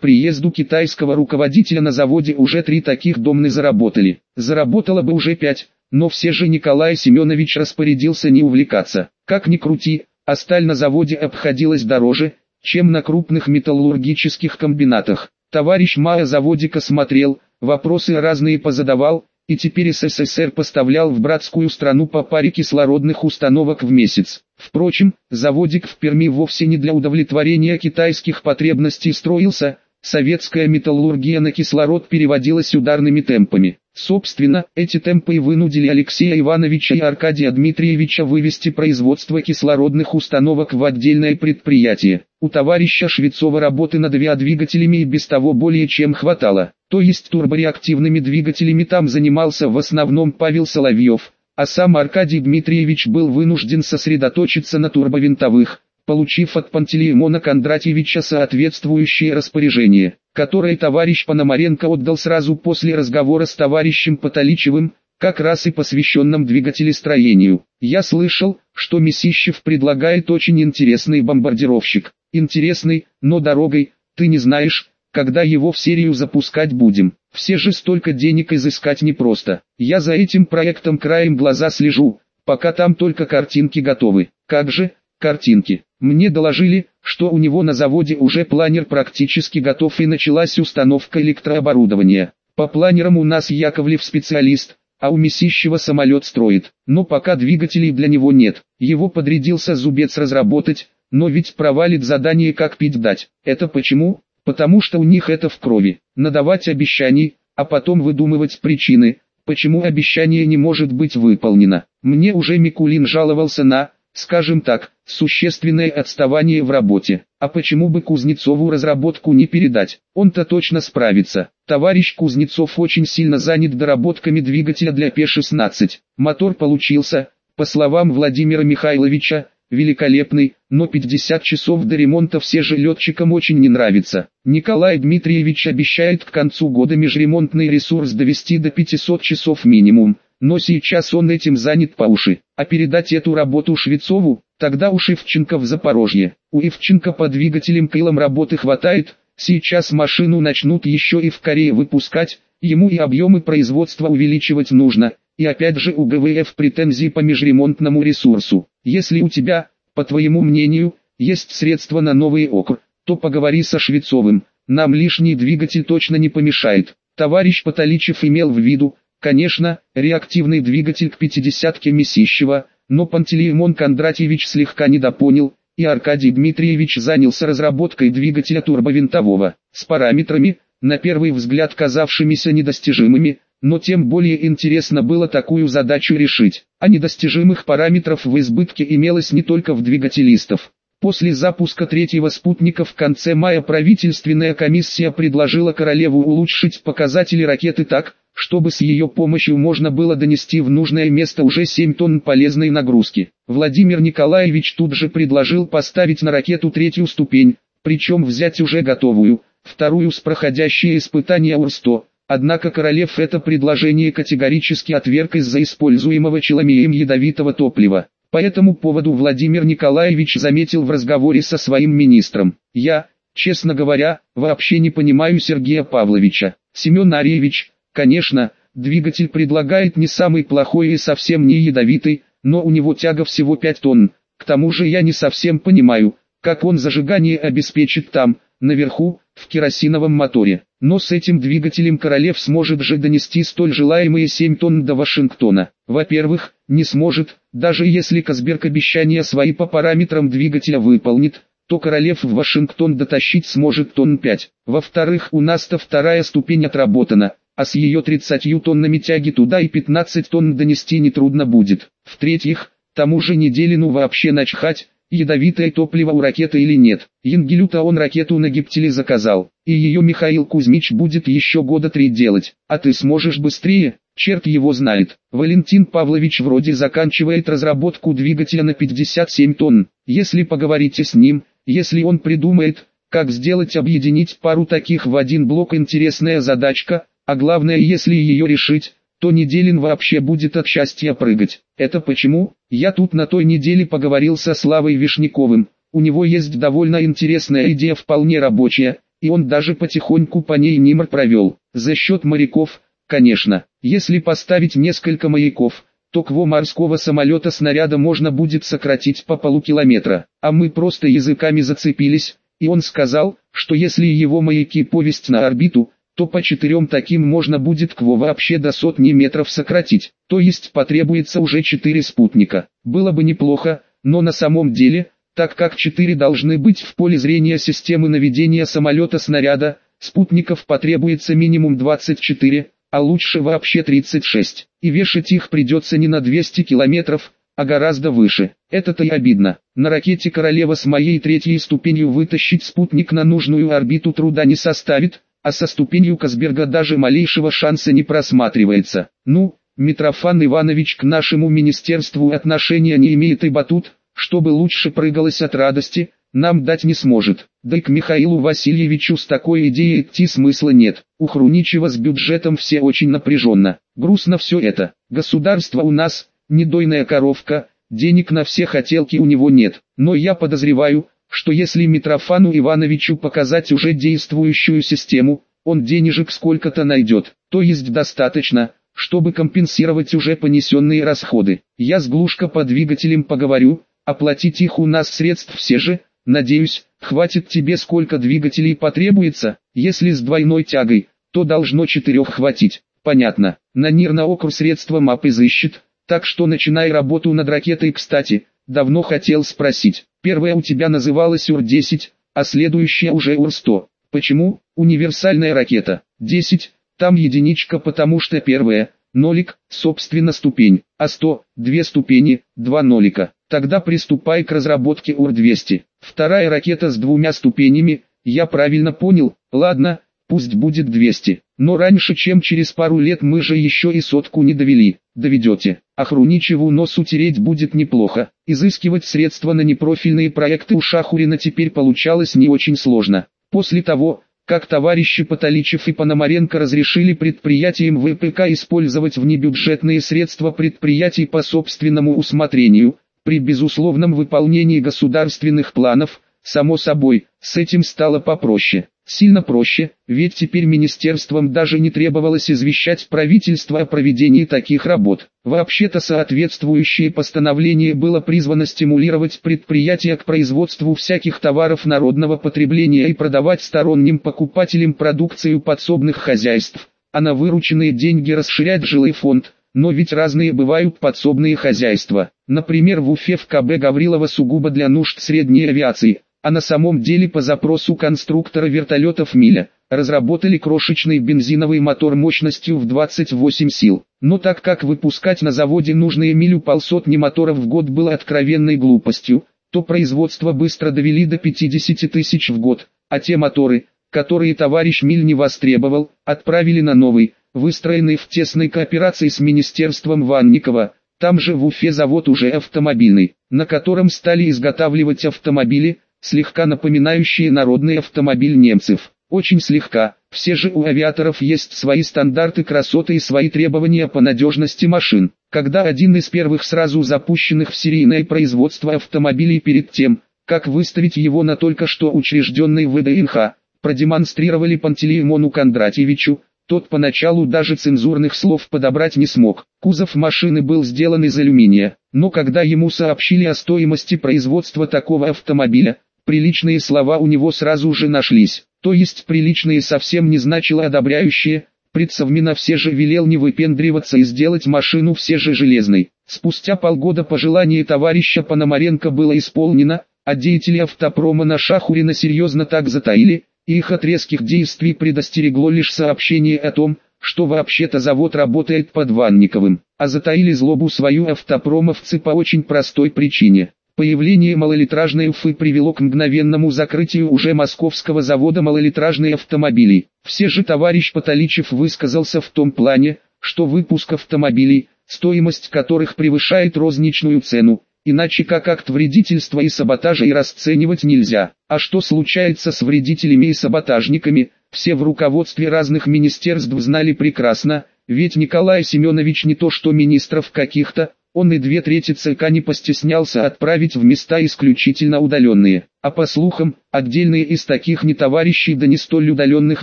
приезду китайского руководителя на заводе уже три таких домны заработали. Заработало бы уже пять, но все же Николай Семенович распорядился не увлекаться. Как ни крути, а сталь на заводе обходилась дороже, чем на крупных металлургических комбинатах. Товарищ Мая заводика смотрел, вопросы разные позадавал, и теперь СССР поставлял в братскую страну по паре кислородных установок в месяц. Впрочем, заводик в Перми вовсе не для удовлетворения китайских потребностей строился, советская металлургия на кислород переводилась ударными темпами. Собственно, эти темпы и вынудили Алексея Ивановича и Аркадия Дмитриевича вывести производство кислородных установок в отдельное предприятие. У товарища Швецова работы над авиадвигателями и без того более чем хватало. То есть турбореактивными двигателями там занимался в основном Павел Соловьев, а сам Аркадий Дмитриевич был вынужден сосредоточиться на турбовинтовых, получив от Пантелеймона Кондратьевича соответствующее распоряжение который товарищ Пономаренко отдал сразу после разговора с товарищем Потоличевым, как раз и посвященном двигателестроению. Я слышал, что Месищев предлагает очень интересный бомбардировщик. Интересный, но дорогой, ты не знаешь, когда его в серию запускать будем. Все же столько денег изыскать непросто. Я за этим проектом краем глаза слежу, пока там только картинки готовы. Как же, картинки. Мне доложили, что у него на заводе уже планер практически готов и началась установка электрооборудования. По планерам у нас Яковлев специалист, а у Месищева самолет строит. Но пока двигателей для него нет. Его подрядился зубец разработать, но ведь провалит задание как пить дать. Это почему? Потому что у них это в крови. Надавать обещаний, а потом выдумывать причины, почему обещание не может быть выполнено. Мне уже Микулин жаловался на скажем так, существенное отставание в работе. А почему бы Кузнецову разработку не передать? Он-то точно справится. Товарищ Кузнецов очень сильно занят доработками двигателя для П-16. Мотор получился, по словам Владимира Михайловича, великолепный, но 50 часов до ремонта все же летчикам очень не нравится. Николай Дмитриевич обещает к концу года межремонтный ресурс довести до 500 часов минимум но сейчас он этим занят по уши. А передать эту работу Швецову, тогда у Шевченко в Запорожье. У Ивченко по двигателям Килом работы хватает, сейчас машину начнут еще и в Корее выпускать, ему и объемы производства увеличивать нужно. И опять же у ГВФ претензии по межремонтному ресурсу. Если у тебя, по твоему мнению, есть средства на новый окр, то поговори со Швецовым, нам лишний двигатель точно не помешает. Товарищ Потоличев имел в виду, Конечно, реактивный двигатель к 50-ке Месищева, но Пантелеймон Кондратьевич слегка недопонял, и Аркадий Дмитриевич занялся разработкой двигателя турбовинтового, с параметрами, на первый взгляд казавшимися недостижимыми, но тем более интересно было такую задачу решить. А недостижимых параметров в избытке имелось не только в двигателистов. После запуска третьего спутника в конце мая правительственная комиссия предложила Королеву улучшить показатели ракеты так, чтобы с ее помощью можно было донести в нужное место уже 7 тонн полезной нагрузки. Владимир Николаевич тут же предложил поставить на ракету третью ступень, причем взять уже готовую, вторую с проходящее испытание УР-100. Однако Королев это предложение категорически отверг из-за используемого Челомеем ядовитого топлива. По этому поводу Владимир Николаевич заметил в разговоре со своим министром. «Я, честно говоря, вообще не понимаю Сергея Павловича. Семен Арьевич, Конечно, двигатель предлагает не самый плохой и совсем не ядовитый, но у него тяга всего 5 тонн. К тому же я не совсем понимаю, как он зажигание обеспечит там, наверху, в керосиновом моторе. Но с этим двигателем Королев сможет же донести столь желаемые 7 тонн до Вашингтона. Во-первых, не сможет, даже если Казберг обещания свои по параметрам двигателя выполнит, то Королев в Вашингтон дотащить сможет тонн 5. Во-вторых, у нас-то вторая ступень отработана, а с ее 30 тоннами тяги туда и 15 тонн донести нетрудно будет. В-третьих, тому же Неделину вообще начхать, ядовитое топливо у ракеты или нет. Янгелю-то он ракету на гиптиле заказал, и ее Михаил Кузьмич будет еще года три делать. А ты сможешь быстрее, черт его знает. Валентин Павлович вроде заканчивает разработку двигателя на 57 тонн. Если поговорите с ним, если он придумает, Как сделать объединить пару таких в один блок интересная задачка, а главное если ее решить, то Неделин вообще будет от счастья прыгать. Это почему? Я тут на той неделе поговорил со Славой Вишняковым, у него есть довольно интересная идея вполне рабочая, и он даже потихоньку по ней нимр провел. За счет моряков, конечно. Если поставить несколько маяков, то кво морского самолета снаряда можно будет сократить по полукилометра. А мы просто языками зацепились, и он сказал, что если его маяки повесть на орбиту, то по четырем таким можно будет кво вообще до сотни метров сократить, то есть потребуется уже четыре спутника. Было бы неплохо, но на самом деле, так как четыре должны быть в поле зрения системы наведения самолета-снаряда, спутников потребуется минимум 24, а лучше вообще 36, и вешать их придется не на 200 километров, а гораздо выше. Это-то и обидно. На ракете «Королева» с моей третьей ступенью вытащить спутник на нужную орбиту труда не составит, а со ступенью Касберга даже малейшего шанса не просматривается. Ну, Митрофан Иванович к нашему министерству отношения не имеет и батут, чтобы лучше прыгалось от радости, нам дать не сможет. Да и к Михаилу Васильевичу с такой идеей идти смысла нет. У Хруничева с бюджетом все очень напряженно. Грустно все это. Государство у нас, недойная коровка, денег на все хотелки у него нет. Но я подозреваю, что если Митрофану Ивановичу показать уже действующую систему, он денежек сколько-то найдет, то есть достаточно, чтобы компенсировать уже понесенные расходы. Я с Глушко по двигателям поговорю, оплатить их у нас средств все же, надеюсь, хватит тебе сколько двигателей потребуется, если с двойной тягой, то должно четырех хватить. Понятно, на НИР на округ средства МАП изыщет, так что начинай работу над ракетой кстати, давно хотел спросить. Первая у тебя называлась УР-10, а следующая уже УР-100. Почему? Универсальная ракета. 10, там единичка потому что первая, нолик, собственно ступень, а 100, две ступени, два нолика. Тогда приступай к разработке УР-200. Вторая ракета с двумя ступенями, я правильно понял, ладно, пусть будет 200. Но раньше чем через пару лет мы же еще и сотку не довели. Доведете. А Хруничеву нос утереть будет неплохо. Изыскивать средства на непрофильные проекты у Шахурина теперь получалось не очень сложно. После того, как товарищи Потоличев и Пономаренко разрешили предприятиям ВПК использовать внебюджетные средства предприятий по собственному усмотрению, при безусловном выполнении государственных планов, само собой, с этим стало попроще. Сильно проще, ведь теперь министерствам даже не требовалось извещать правительство о проведении таких работ. Вообще-то соответствующее постановление было призвано стимулировать предприятия к производству всяких товаров народного потребления и продавать сторонним покупателям продукцию подсобных хозяйств, а на вырученные деньги расширять жилой фонд. Но ведь разные бывают подсобные хозяйства. Например в Уфе в КБ Гаврилова сугубо для нужд средней авиации, а на самом деле по запросу конструктора вертолетов «Миля», разработали крошечный бензиновый мотор мощностью в 28 сил. Но так как выпускать на заводе нужные милю полсотни моторов в год было откровенной глупостью, то производство быстро довели до 50 тысяч в год, а те моторы, которые товарищ Миль не востребовал, отправили на новый, выстроенный в тесной кооперации с Министерством Ванникова, там же в Уфе завод уже автомобильный, на котором стали изготавливать автомобили, слегка напоминающие народный автомобиль немцев. Очень слегка, все же у авиаторов есть свои стандарты красоты и свои требования по надежности машин. Когда один из первых сразу запущенных в серийное производство автомобилей перед тем, как выставить его на только что учрежденный ВДНХ, продемонстрировали Пантелеймону Кондратьевичу, тот поначалу даже цензурных слов подобрать не смог. Кузов машины был сделан из алюминия, но когда ему сообщили о стоимости производства такого автомобиля, Приличные слова у него сразу же нашлись, то есть приличные совсем не значило одобряющие, предсовмина все же велел не выпендриваться и сделать машину все же железной. Спустя полгода пожелание товарища Пономаренко было исполнено, а деятели автопрома на Шахурина серьезно так затаили, их от резких действий предостерегло лишь сообщение о том, что вообще-то завод работает под Ванниковым, а затаили злобу свою автопромовцы по очень простой причине. Появление малолитражной Уфы привело к мгновенному закрытию уже московского завода малолитражной автомобилей. Все же товарищ Потоличев высказался в том плане, что выпуск автомобилей, стоимость которых превышает розничную цену, иначе как акт вредительства и саботажа и расценивать нельзя. А что случается с вредителями и саботажниками, все в руководстве разных министерств знали прекрасно, ведь Николай Семенович не то что министров каких-то, он и две трети ЦК не постеснялся отправить в места исключительно удаленные. А по слухам, отдельные из таких не товарищей да не столь удаленных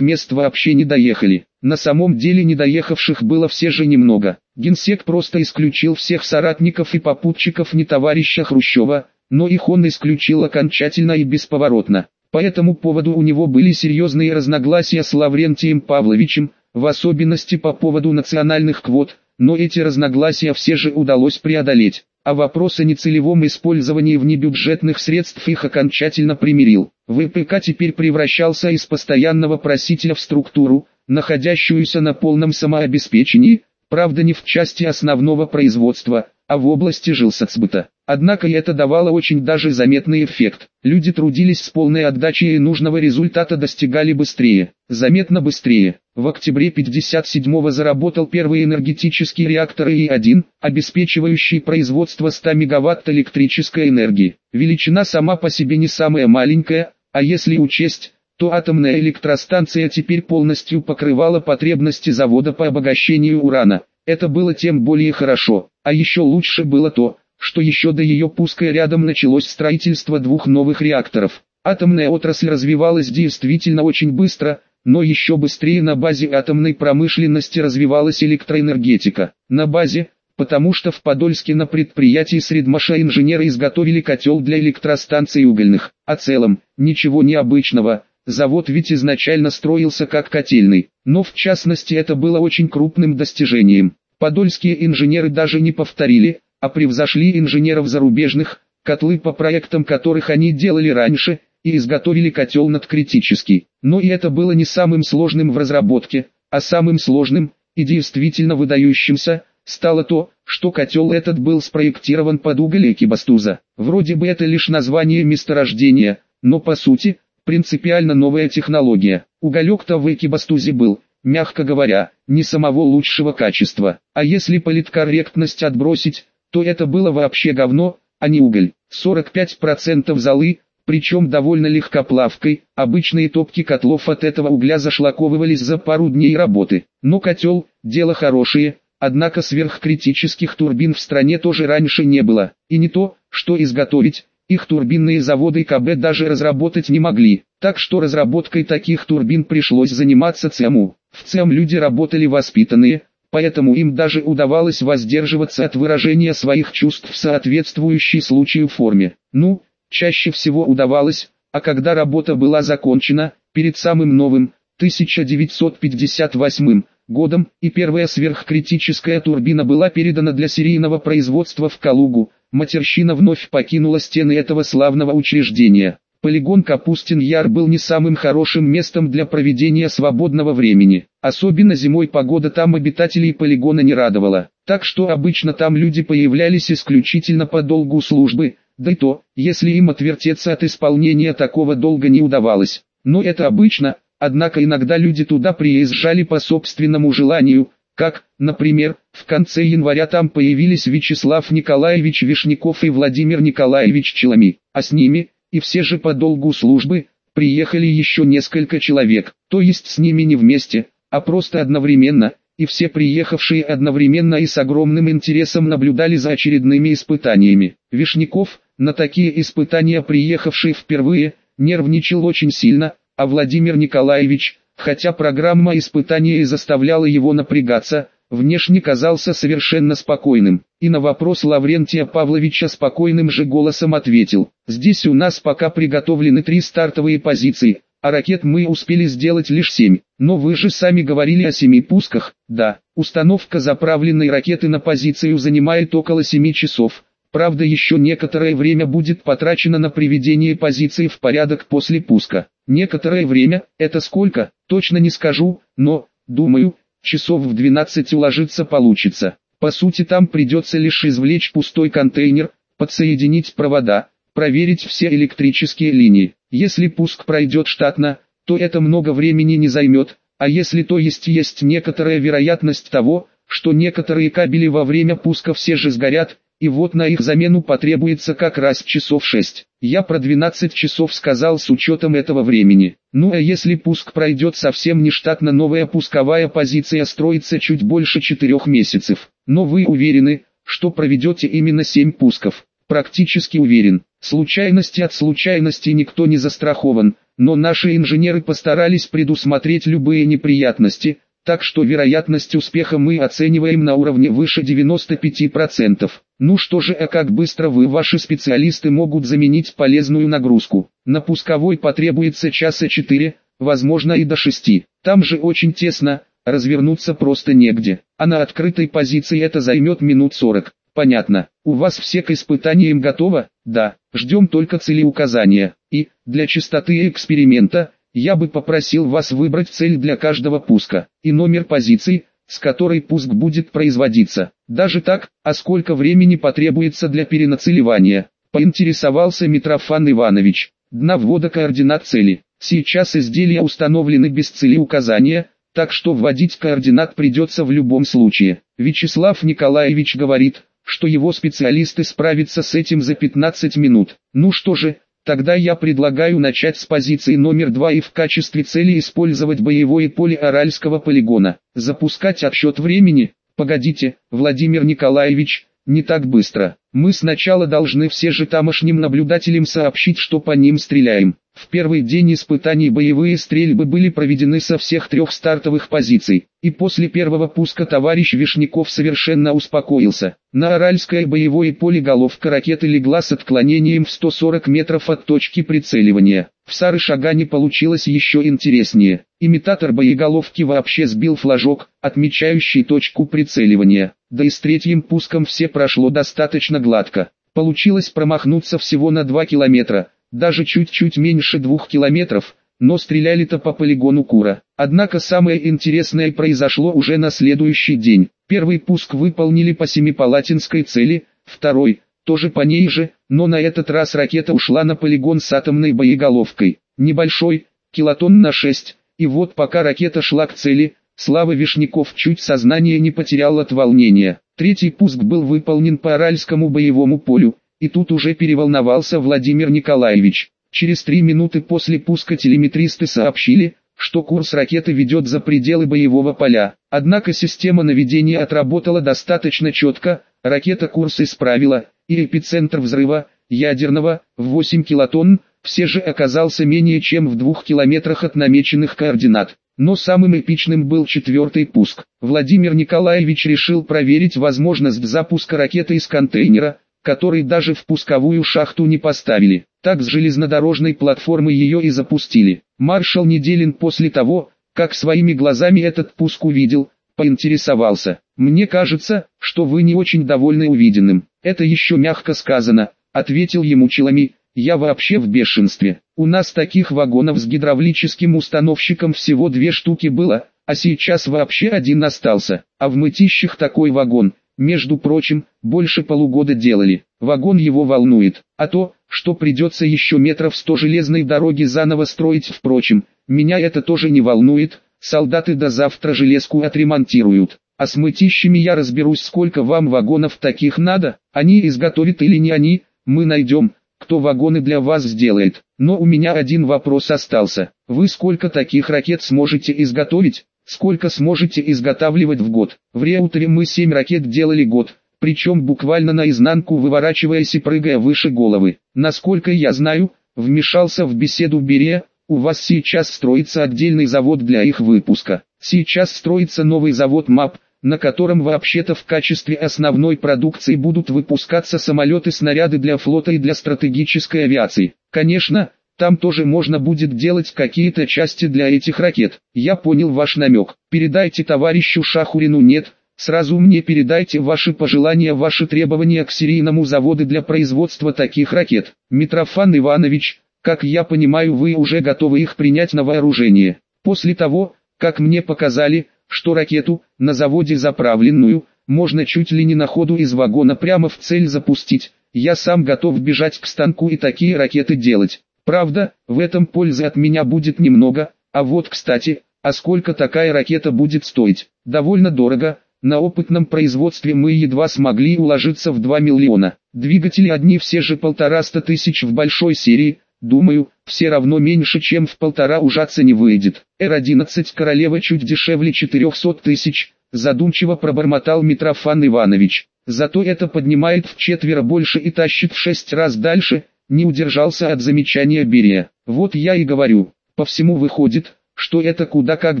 мест вообще не доехали. На самом деле недоехавших было все же немного. Генсек просто исключил всех соратников и попутчиков не товарища Хрущева, но их он исключил окончательно и бесповоротно. По этому поводу у него были серьезные разногласия с Лаврентием Павловичем, в особенности по поводу национальных квот, но эти разногласия все же удалось преодолеть, а вопрос о нецелевом использовании внебюджетных средств их окончательно примирил. ВПК теперь превращался из постоянного просителя в структуру, находящуюся на полном самообеспечении, правда не в части основного производства, а в области жилсоцбыта. Однако и это давало очень даже заметный эффект. Люди трудились с полной отдачей и нужного результата достигали быстрее, заметно быстрее. В октябре 57-го заработал первый энергетический реактор И-1, обеспечивающий производство 100 мегаватт электрической энергии. Величина сама по себе не самая маленькая, а если учесть, то атомная электростанция теперь полностью покрывала потребности завода по обогащению урана. Это было тем более хорошо, а еще лучше было то, что еще до ее пуска рядом началось строительство двух новых реакторов. Атомная отрасль развивалась действительно очень быстро, но еще быстрее на базе атомной промышленности развивалась электроэнергетика. На базе, потому что в Подольске на предприятии Средмаша инженеры изготовили котел для электростанций угольных. А целом, ничего необычного, завод ведь изначально строился как котельный, но в частности это было очень крупным достижением. Подольские инженеры даже не повторили, а превзошли инженеров зарубежных, котлы по проектам которых они делали раньше, и изготовили котел надкритический. Но и это было не самым сложным в разработке, а самым сложным, и действительно выдающимся, стало то, что котел этот был спроектирован под уголь Экибастуза. Вроде бы это лишь название месторождения, но по сути, принципиально новая технология. Уголек-то в Экибастузе был, мягко говоря, не самого лучшего качества. А если политкорректность отбросить, то это было вообще говно, а не уголь. 45% золы, причем довольно легкоплавкой, обычные топки котлов от этого угля зашлаковывались за пару дней работы. Но котел, дело хорошее, однако сверхкритических турбин в стране тоже раньше не было. И не то, что изготовить, их турбинные заводы КБ даже разработать не могли. Так что разработкой таких турбин пришлось заниматься ЦМУ. В ЦМ люди работали воспитанные, поэтому им даже удавалось воздерживаться от выражения своих чувств в соответствующей случаю форме. Ну, чаще всего удавалось, а когда работа была закончена, перед самым новым, 1958 годом, и первая сверхкритическая турбина была передана для серийного производства в Калугу, матерщина вновь покинула стены этого славного учреждения. Полигон Капустин-Яр был не самым хорошим местом для проведения свободного времени. Особенно зимой погода там обитателей полигона не радовала. Так что обычно там люди появлялись исключительно по долгу службы, да и то, если им отвертеться от исполнения такого долга не удавалось. Но это обычно, однако иногда люди туда приезжали по собственному желанию, как, например, в конце января там появились Вячеслав Николаевич Вишняков и Владимир Николаевич Челами, а с ними, и все же по долгу службы, приехали еще несколько человек, то есть с ними не вместе, а просто одновременно, и все приехавшие одновременно и с огромным интересом наблюдали за очередными испытаниями. Вишняков, на такие испытания приехавший впервые, нервничал очень сильно, а Владимир Николаевич, хотя программа испытаний и заставляла его напрягаться, внешне казался совершенно спокойным, и на вопрос Лаврентия Павловича спокойным же голосом ответил, «Здесь у нас пока приготовлены три стартовые позиции, а ракет мы успели сделать лишь семь, но вы же сами говорили о семи пусках, да, установка заправленной ракеты на позицию занимает около семи часов». Правда еще некоторое время будет потрачено на приведение позиции в порядок после пуска. Некоторое время, это сколько, точно не скажу, но, думаю, часов в 12 уложиться получится. По сути там придется лишь извлечь пустой контейнер, подсоединить провода, проверить все электрические линии. Если пуск пройдет штатно, то это много времени не займет, а если то есть есть некоторая вероятность того, что некоторые кабели во время пуска все же сгорят, и вот на их замену потребуется как раз часов 6. Я про 12 часов сказал с учетом этого времени. Ну а если пуск пройдет совсем нештатно новая пусковая позиция строится чуть больше 4 месяцев. Но вы уверены, что проведете именно 7 пусков? Практически уверен. Случайности от случайности никто не застрахован, но наши инженеры постарались предусмотреть любые неприятности, так что вероятность успеха мы оцениваем на уровне выше 95%. Ну что же, а как быстро вы ваши специалисты могут заменить полезную нагрузку? На пусковой потребуется часа 4, возможно и до 6. Там же очень тесно, развернуться просто негде, а на открытой позиции это займет минут 40. Понятно. У вас все к испытаниям готово? Да. Ждем только целеуказания. И, для чистоты эксперимента, я бы попросил вас выбрать цель для каждого пуска, и номер позиции, с которой пуск будет производиться. Даже так, а сколько времени потребуется для перенацеливания? Поинтересовался Митрофан Иванович. Дна ввода координат цели. Сейчас изделия установлены без целеуказания, так что вводить координат придется в любом случае. Вячеслав Николаевич говорит, что его специалисты справятся с этим за 15 минут. Ну что же, тогда я предлагаю начать с позиции номер 2 и в качестве цели использовать боевое поле Аральского полигона. Запускать отсчет времени? Погодите, Владимир Николаевич, не так быстро. Мы сначала должны все же тамошним наблюдателям сообщить, что по ним стреляем. В первый день испытаний боевые стрельбы были проведены со всех трех стартовых позиций, и после первого пуска товарищ Вишняков совершенно успокоился. На Аральское боевое поле головка ракеты легла с отклонением в 140 метров от точки прицеливания. В Сары-Шагане получилось еще интереснее. Имитатор боеголовки вообще сбил флажок, отмечающий точку прицеливания. Да и с третьим пуском все прошло достаточно гладко. Получилось промахнуться всего на 2 километра, даже чуть-чуть меньше двух километров, но стреляли-то по полигону Кура. Однако самое интересное произошло уже на следующий день. Первый пуск выполнили по Семипалатинской цели, второй, тоже по ней же, но на этот раз ракета ушла на полигон с атомной боеголовкой. Небольшой, килотон на 6, и вот пока ракета шла к цели, Слава Вишняков чуть сознание не потерял от волнения. Третий пуск был выполнен по Аральскому боевому полю, и тут уже переволновался Владимир Николаевич. Через три минуты после пуска телеметристы сообщили, что курс ракеты ведет за пределы боевого поля. Однако система наведения отработала достаточно четко, ракета курс исправила, и эпицентр взрыва, ядерного, в 8 килотонн, все же оказался менее чем в двух километрах от намеченных координат. Но самым эпичным был четвертый пуск. Владимир Николаевич решил проверить возможность запуска ракеты из контейнера, который даже в пусковую шахту не поставили. Так с железнодорожной платформы ее и запустили. Маршал Неделин после того, как своими глазами этот пуск увидел, поинтересовался. «Мне кажется, что вы не очень довольны увиденным». «Это еще мягко сказано», — ответил ему Челами. «Я вообще в бешенстве. У нас таких вагонов с гидравлическим установщиком всего две штуки было, а сейчас вообще один остался. А в мытищах такой вагон, между прочим, больше полугода делали. Вагон его волнует. А то, что придется еще метров сто железной дороги заново строить впрочем, меня это тоже не волнует. Солдаты до завтра железку отремонтируют. А с мытищами я разберусь сколько вам вагонов таких надо. Они изготовят или не они, мы найдем, кто вагоны для вас сделает. Но у меня один вопрос остался. Вы сколько таких ракет сможете изготовить? Сколько сможете изготавливать в год? В Реутере мы 7 ракет делали год, причем буквально наизнанку выворачиваясь и прыгая выше головы. Насколько я знаю, вмешался в беседу Берия, у вас сейчас строится отдельный завод для их выпуска. Сейчас строится новый завод МАП, на котором вообще-то в качестве основной продукции будут выпускаться самолеты-снаряды для флота и для стратегической авиации. Конечно, там тоже можно будет делать какие-то части для этих ракет. Я понял ваш намек. Передайте товарищу Шахурину нет. Сразу мне передайте ваши пожелания, ваши требования к серийному заводу для производства таких ракет. Митрофан Иванович, как я понимаю, вы уже готовы их принять на вооружение. После того, как мне показали, что ракету, на заводе заправленную, можно чуть ли не на ходу из вагона прямо в цель запустить, я сам готов бежать к станку и такие ракеты делать. Правда, в этом пользы от меня будет немного, а вот кстати, а сколько такая ракета будет стоить? Довольно дорого, На опытном производстве мы едва смогли уложиться в 2 миллиона. Двигатели одни все же полтораста тысяч в большой серии, думаю, все равно меньше чем в полтора ужаться не выйдет. Р-11 Королева чуть дешевле 400 тысяч, задумчиво пробормотал Митрофан Иванович. Зато это поднимает в четверо больше и тащит в шесть раз дальше, не удержался от замечания Берия. Вот я и говорю, по всему выходит, что это куда как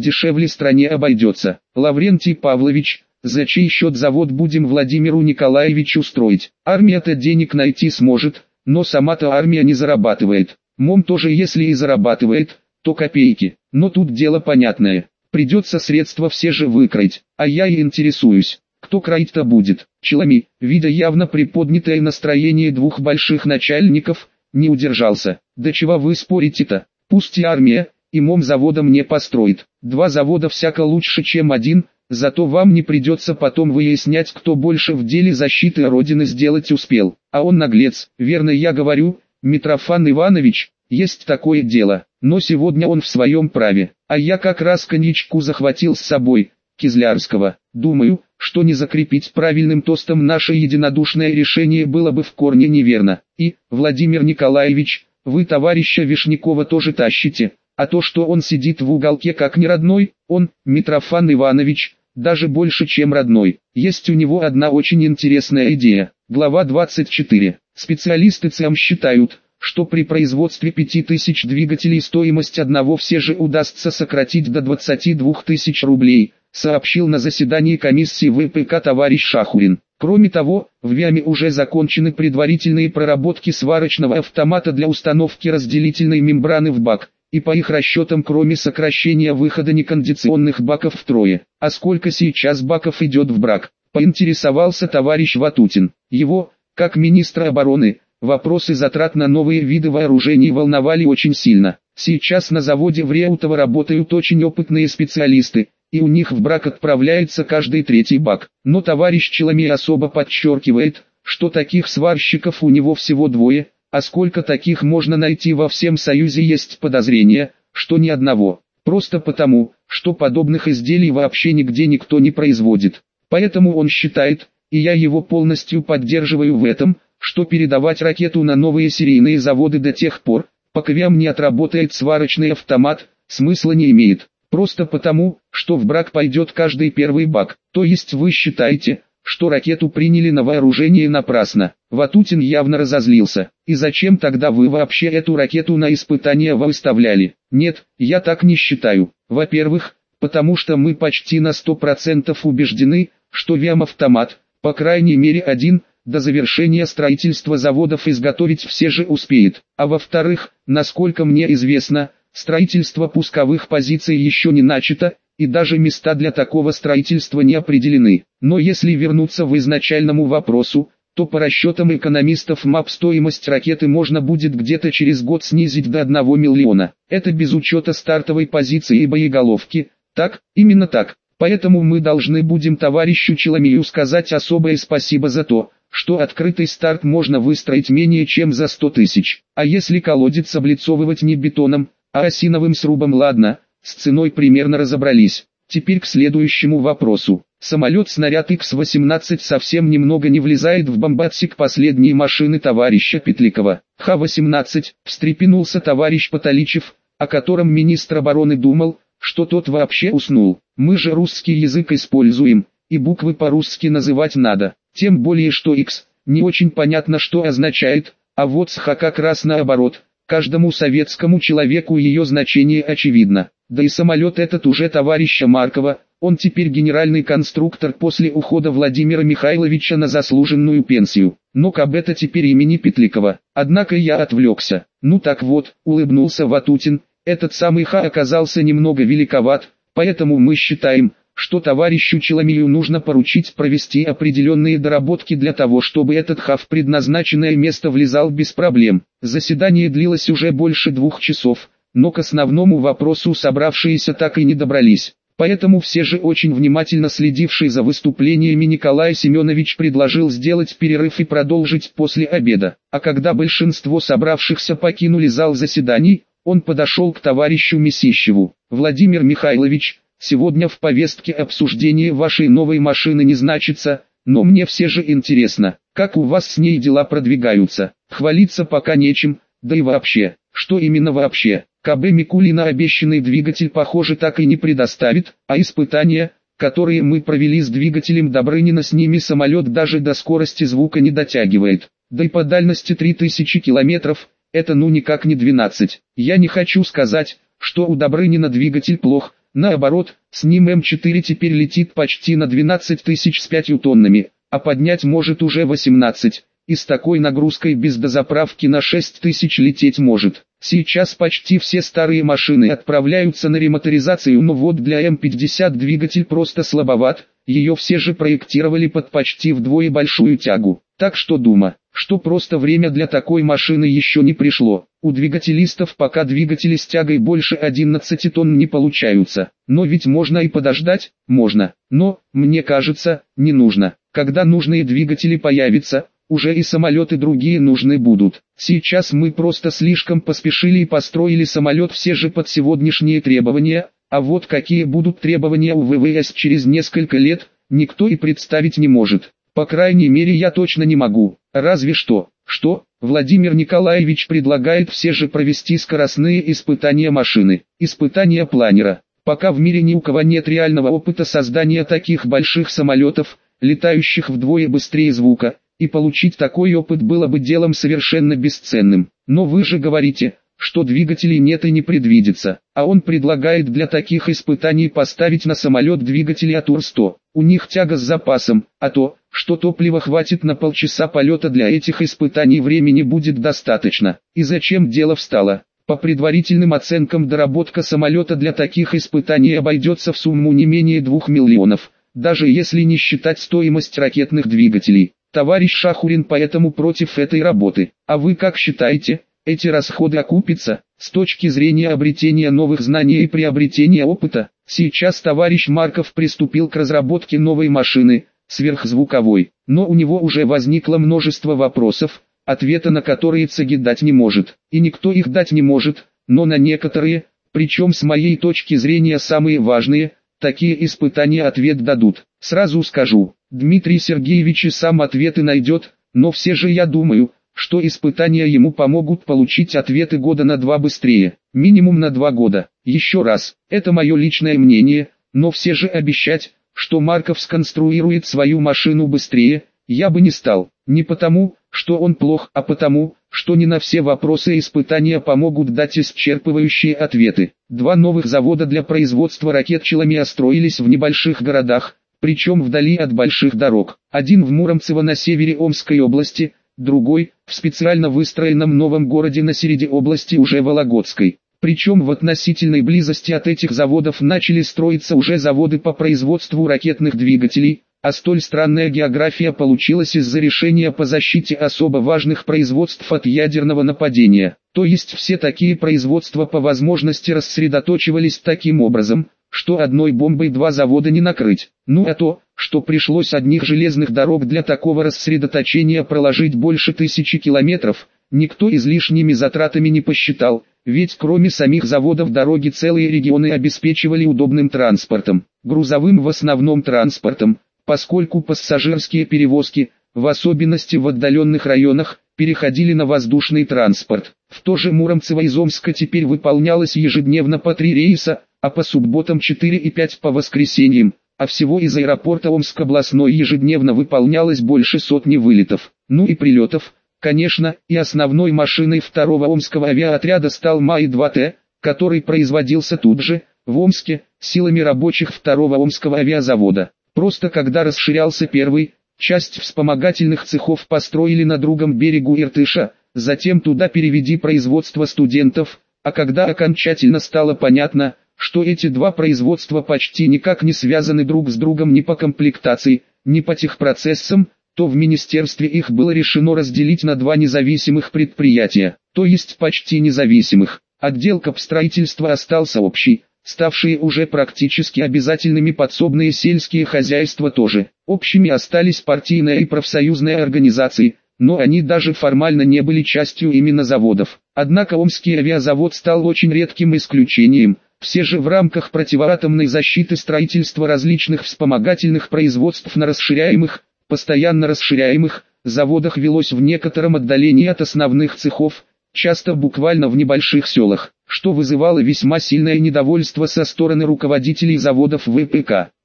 дешевле стране обойдется. Лаврентий Павлович, за чей счет завод будем Владимиру Николаевичу строить? Армия-то денег найти сможет, но сама-то армия не зарабатывает. МОМ тоже если и зарабатывает, то копейки. Но тут дело понятное. Придется средства все же выкроить, а я и интересуюсь, кто кроить-то будет. Челами, видя явно приподнятое настроение двух больших начальников, не удержался. Да чего вы спорите-то? Пусть и армия, и мом завода мне построит. Два завода всяко лучше, чем один, зато вам не придется потом выяснять, кто больше в деле защиты Родины сделать успел. А он наглец, верно я говорю, Митрофан Иванович, есть такое дело, но сегодня он в своем праве, а я как раз коньячку захватил с собой, Кизлярского. Думаю, что не закрепить правильным тостом наше единодушное решение было бы в корне неверно. И, Владимир Николаевич, вы товарища Вишнякова тоже тащите, а то, что он сидит в уголке как не родной, он, Митрофан Иванович, даже больше чем родной. Есть у него одна очень интересная идея. Глава 24. Специалисты ЦИАМ считают, что при производстве 5000 двигателей стоимость одного все же удастся сократить до 22 тысяч рублей, сообщил на заседании комиссии ВПК товарищ Шахурин. Кроме того, в ВИАМе уже закончены предварительные проработки сварочного автомата для установки разделительной мембраны в бак и по их расчетам кроме сокращения выхода некондиционных баков втрое. А сколько сейчас баков идет в брак? Поинтересовался товарищ Ватутин. Его, как министра обороны, вопросы затрат на новые виды вооружений волновали очень сильно. Сейчас на заводе в Реутово работают очень опытные специалисты, и у них в брак отправляется каждый третий бак. Но товарищ Челомей особо подчеркивает, что таких сварщиков у него всего двое, а сколько таких можно найти во всем Союзе есть подозрение, что ни одного. Просто потому, что подобных изделий вообще нигде никто не производит. Поэтому он считает, и я его полностью поддерживаю в этом, что передавать ракету на новые серийные заводы до тех пор, пока ВИАМ не отработает сварочный автомат, смысла не имеет. Просто потому, что в брак пойдет каждый первый бак. То есть вы считаете, что ракету приняли на вооружение напрасно. Ватутин явно разозлился. И зачем тогда вы вообще эту ракету на испытания выставляли? Нет, я так не считаю. Во-первых, потому что мы почти на 100% убеждены, что ВИАМ-автомат, по крайней мере один, до завершения строительства заводов изготовить все же успеет. А во-вторых, насколько мне известно, строительство пусковых позиций еще не начато, и даже места для такого строительства не определены. Но если вернуться в изначальному вопросу, то по расчетам экономистов МАП стоимость ракеты можно будет где-то через год снизить до 1 миллиона. Это без учета стартовой позиции и боеголовки. Так, именно так. Поэтому мы должны будем товарищу Челомию сказать особое спасибо за то, что открытый старт можно выстроить менее чем за 100 тысяч. А если колодец облицовывать не бетоном, а осиновым срубом ладно, с ценой примерно разобрались. Теперь к следующему вопросу. Самолет-снаряд Х-18 совсем немного не влезает в бомбатсик последней машины товарища Петликова. Х-18, встрепенулся товарищ Потоличев, о котором министр обороны думал, что тот вообще уснул. Мы же русский язык используем, и буквы по-русски называть надо. Тем более что X, не очень понятно что означает, а вот с Х как раз наоборот. Каждому советскому человеку ее значение очевидно. Да и самолет этот уже товарища Маркова, он теперь генеральный конструктор после ухода Владимира Михайловича на заслуженную пенсию. Но это теперь имени Петликова. Однако я отвлекся. Ну так вот, улыбнулся Ватутин, этот самый Ха оказался немного великоват, поэтому мы считаем, что товарищу Челомию нужно поручить провести определенные доработки для того, чтобы этот Ха в предназначенное место влезал без проблем. Заседание длилось уже больше двух часов но к основному вопросу собравшиеся так и не добрались. Поэтому все же очень внимательно следивший за выступлениями Николай Семенович предложил сделать перерыв и продолжить после обеда. А когда большинство собравшихся покинули зал заседаний, он подошел к товарищу Месищеву. «Владимир Михайлович», — сегодня в повестке обсуждения вашей новой машины не значится, но мне все же интересно, как у вас с ней дела продвигаются. Хвалиться пока нечем, да и вообще, что именно вообще? КБ Микулина обещанный двигатель похоже так и не предоставит, а испытания, которые мы провели с двигателем Добрынина с ними самолет даже до скорости звука не дотягивает. Да и по дальности 3000 километров, это ну никак не 12. Я не хочу сказать, что у Добрынина двигатель плох, наоборот, с ним М4 теперь летит почти на 12 тысяч с 5 тоннами, а поднять может уже 18 и с такой нагрузкой без дозаправки на 6000 лететь может. Сейчас почти все старые машины отправляются на ремоторизацию, но вот для М50 двигатель просто слабоват, ее все же проектировали под почти вдвое большую тягу. Так что дума, что просто время для такой машины еще не пришло. У двигателистов пока двигатели с тягой больше 11 тонн не получаются. Но ведь можно и подождать, можно. Но, мне кажется, не нужно. Когда нужные двигатели появятся, уже и самолеты другие нужны будут. Сейчас мы просто слишком поспешили и построили самолет все же под сегодняшние требования, а вот какие будут требования у ВВС через несколько лет, никто и представить не может. По крайней мере я точно не могу, разве что, что, Владимир Николаевич предлагает все же провести скоростные испытания машины, испытания планера. Пока в мире ни у кого нет реального опыта создания таких больших самолетов, летающих вдвое быстрее звука, и получить такой опыт было бы делом совершенно бесценным. Но вы же говорите, что двигателей нет и не предвидится, а он предлагает для таких испытаний поставить на самолет двигатели Атур-100. У них тяга с запасом, а то, что топлива хватит на полчаса полета для этих испытаний времени будет достаточно. И зачем дело встало? По предварительным оценкам доработка самолета для таких испытаний обойдется в сумму не менее 2 миллионов, даже если не считать стоимость ракетных двигателей. Товарищ Шахурин поэтому против этой работы. А вы как считаете, эти расходы окупятся, с точки зрения обретения новых знаний и приобретения опыта? Сейчас товарищ Марков приступил к разработке новой машины, сверхзвуковой, но у него уже возникло множество вопросов, ответа на которые ЦГИ дать не может, и никто их дать не может, но на некоторые, причем с моей точки зрения самые важные, такие испытания ответ дадут. Сразу скажу, Дмитрий Сергеевич и сам ответы найдет, но все же я думаю, что испытания ему помогут получить ответы года на два быстрее, минимум на два года. Еще раз, это мое личное мнение, но все же обещать, что Марков сконструирует свою машину быстрее, я бы не стал. Не потому, что он плох, а потому, что не на все вопросы испытания помогут дать исчерпывающие ответы. Два новых завода для производства ракет Челомия строились в небольших городах, причем вдали от больших дорог. Один в Муромцево на севере Омской области, другой – в специально выстроенном новом городе на середе области уже Вологодской. Причем в относительной близости от этих заводов начали строиться уже заводы по производству ракетных двигателей, а столь странная география получилась из-за решения по защите особо важных производств от ядерного нападения. То есть все такие производства по возможности рассредоточивались таким образом, что одной бомбой два завода не накрыть. Ну а то, что пришлось одних железных дорог для такого рассредоточения проложить больше тысячи километров, никто излишними затратами не посчитал, ведь кроме самих заводов дороги целые регионы обеспечивали удобным транспортом, грузовым в основном транспортом, поскольку пассажирские перевозки, в особенности в отдаленных районах, переходили на воздушный транспорт. В то же Муромцево из Омска теперь выполнялось ежедневно по три рейса, а по субботам 4 и 5 по воскресеньям, а всего из аэропорта Омск областной ежедневно выполнялось больше сотни вылетов, ну и прилетов. Конечно, и основной машиной второго Омского авиаотряда стал Май-2Т, который производился тут же, в Омске, силами рабочих второго Омского авиазавода. Просто когда расширялся первый, часть вспомогательных цехов построили на другом берегу Иртыша, затем туда переведи производство студентов, а когда окончательно стало понятно, что эти два производства почти никак не связаны друг с другом ни по комплектации, ни по техпроцессам, то в министерстве их было решено разделить на два независимых предприятия, то есть почти независимых. Отдел капстроительства остался общий, ставшие уже практически обязательными подсобные сельские хозяйства тоже. Общими остались партийные и профсоюзные организации, но они даже формально не были частью именно заводов. Однако Омский авиазавод стал очень редким исключением – Все же в рамках противоатомной защиты строительство различных вспомогательных производств на расширяемых, постоянно расширяемых, заводах велось в некотором отдалении от основных цехов, часто буквально в небольших селах, что вызывало весьма сильное недовольство со стороны руководителей заводов ВПК.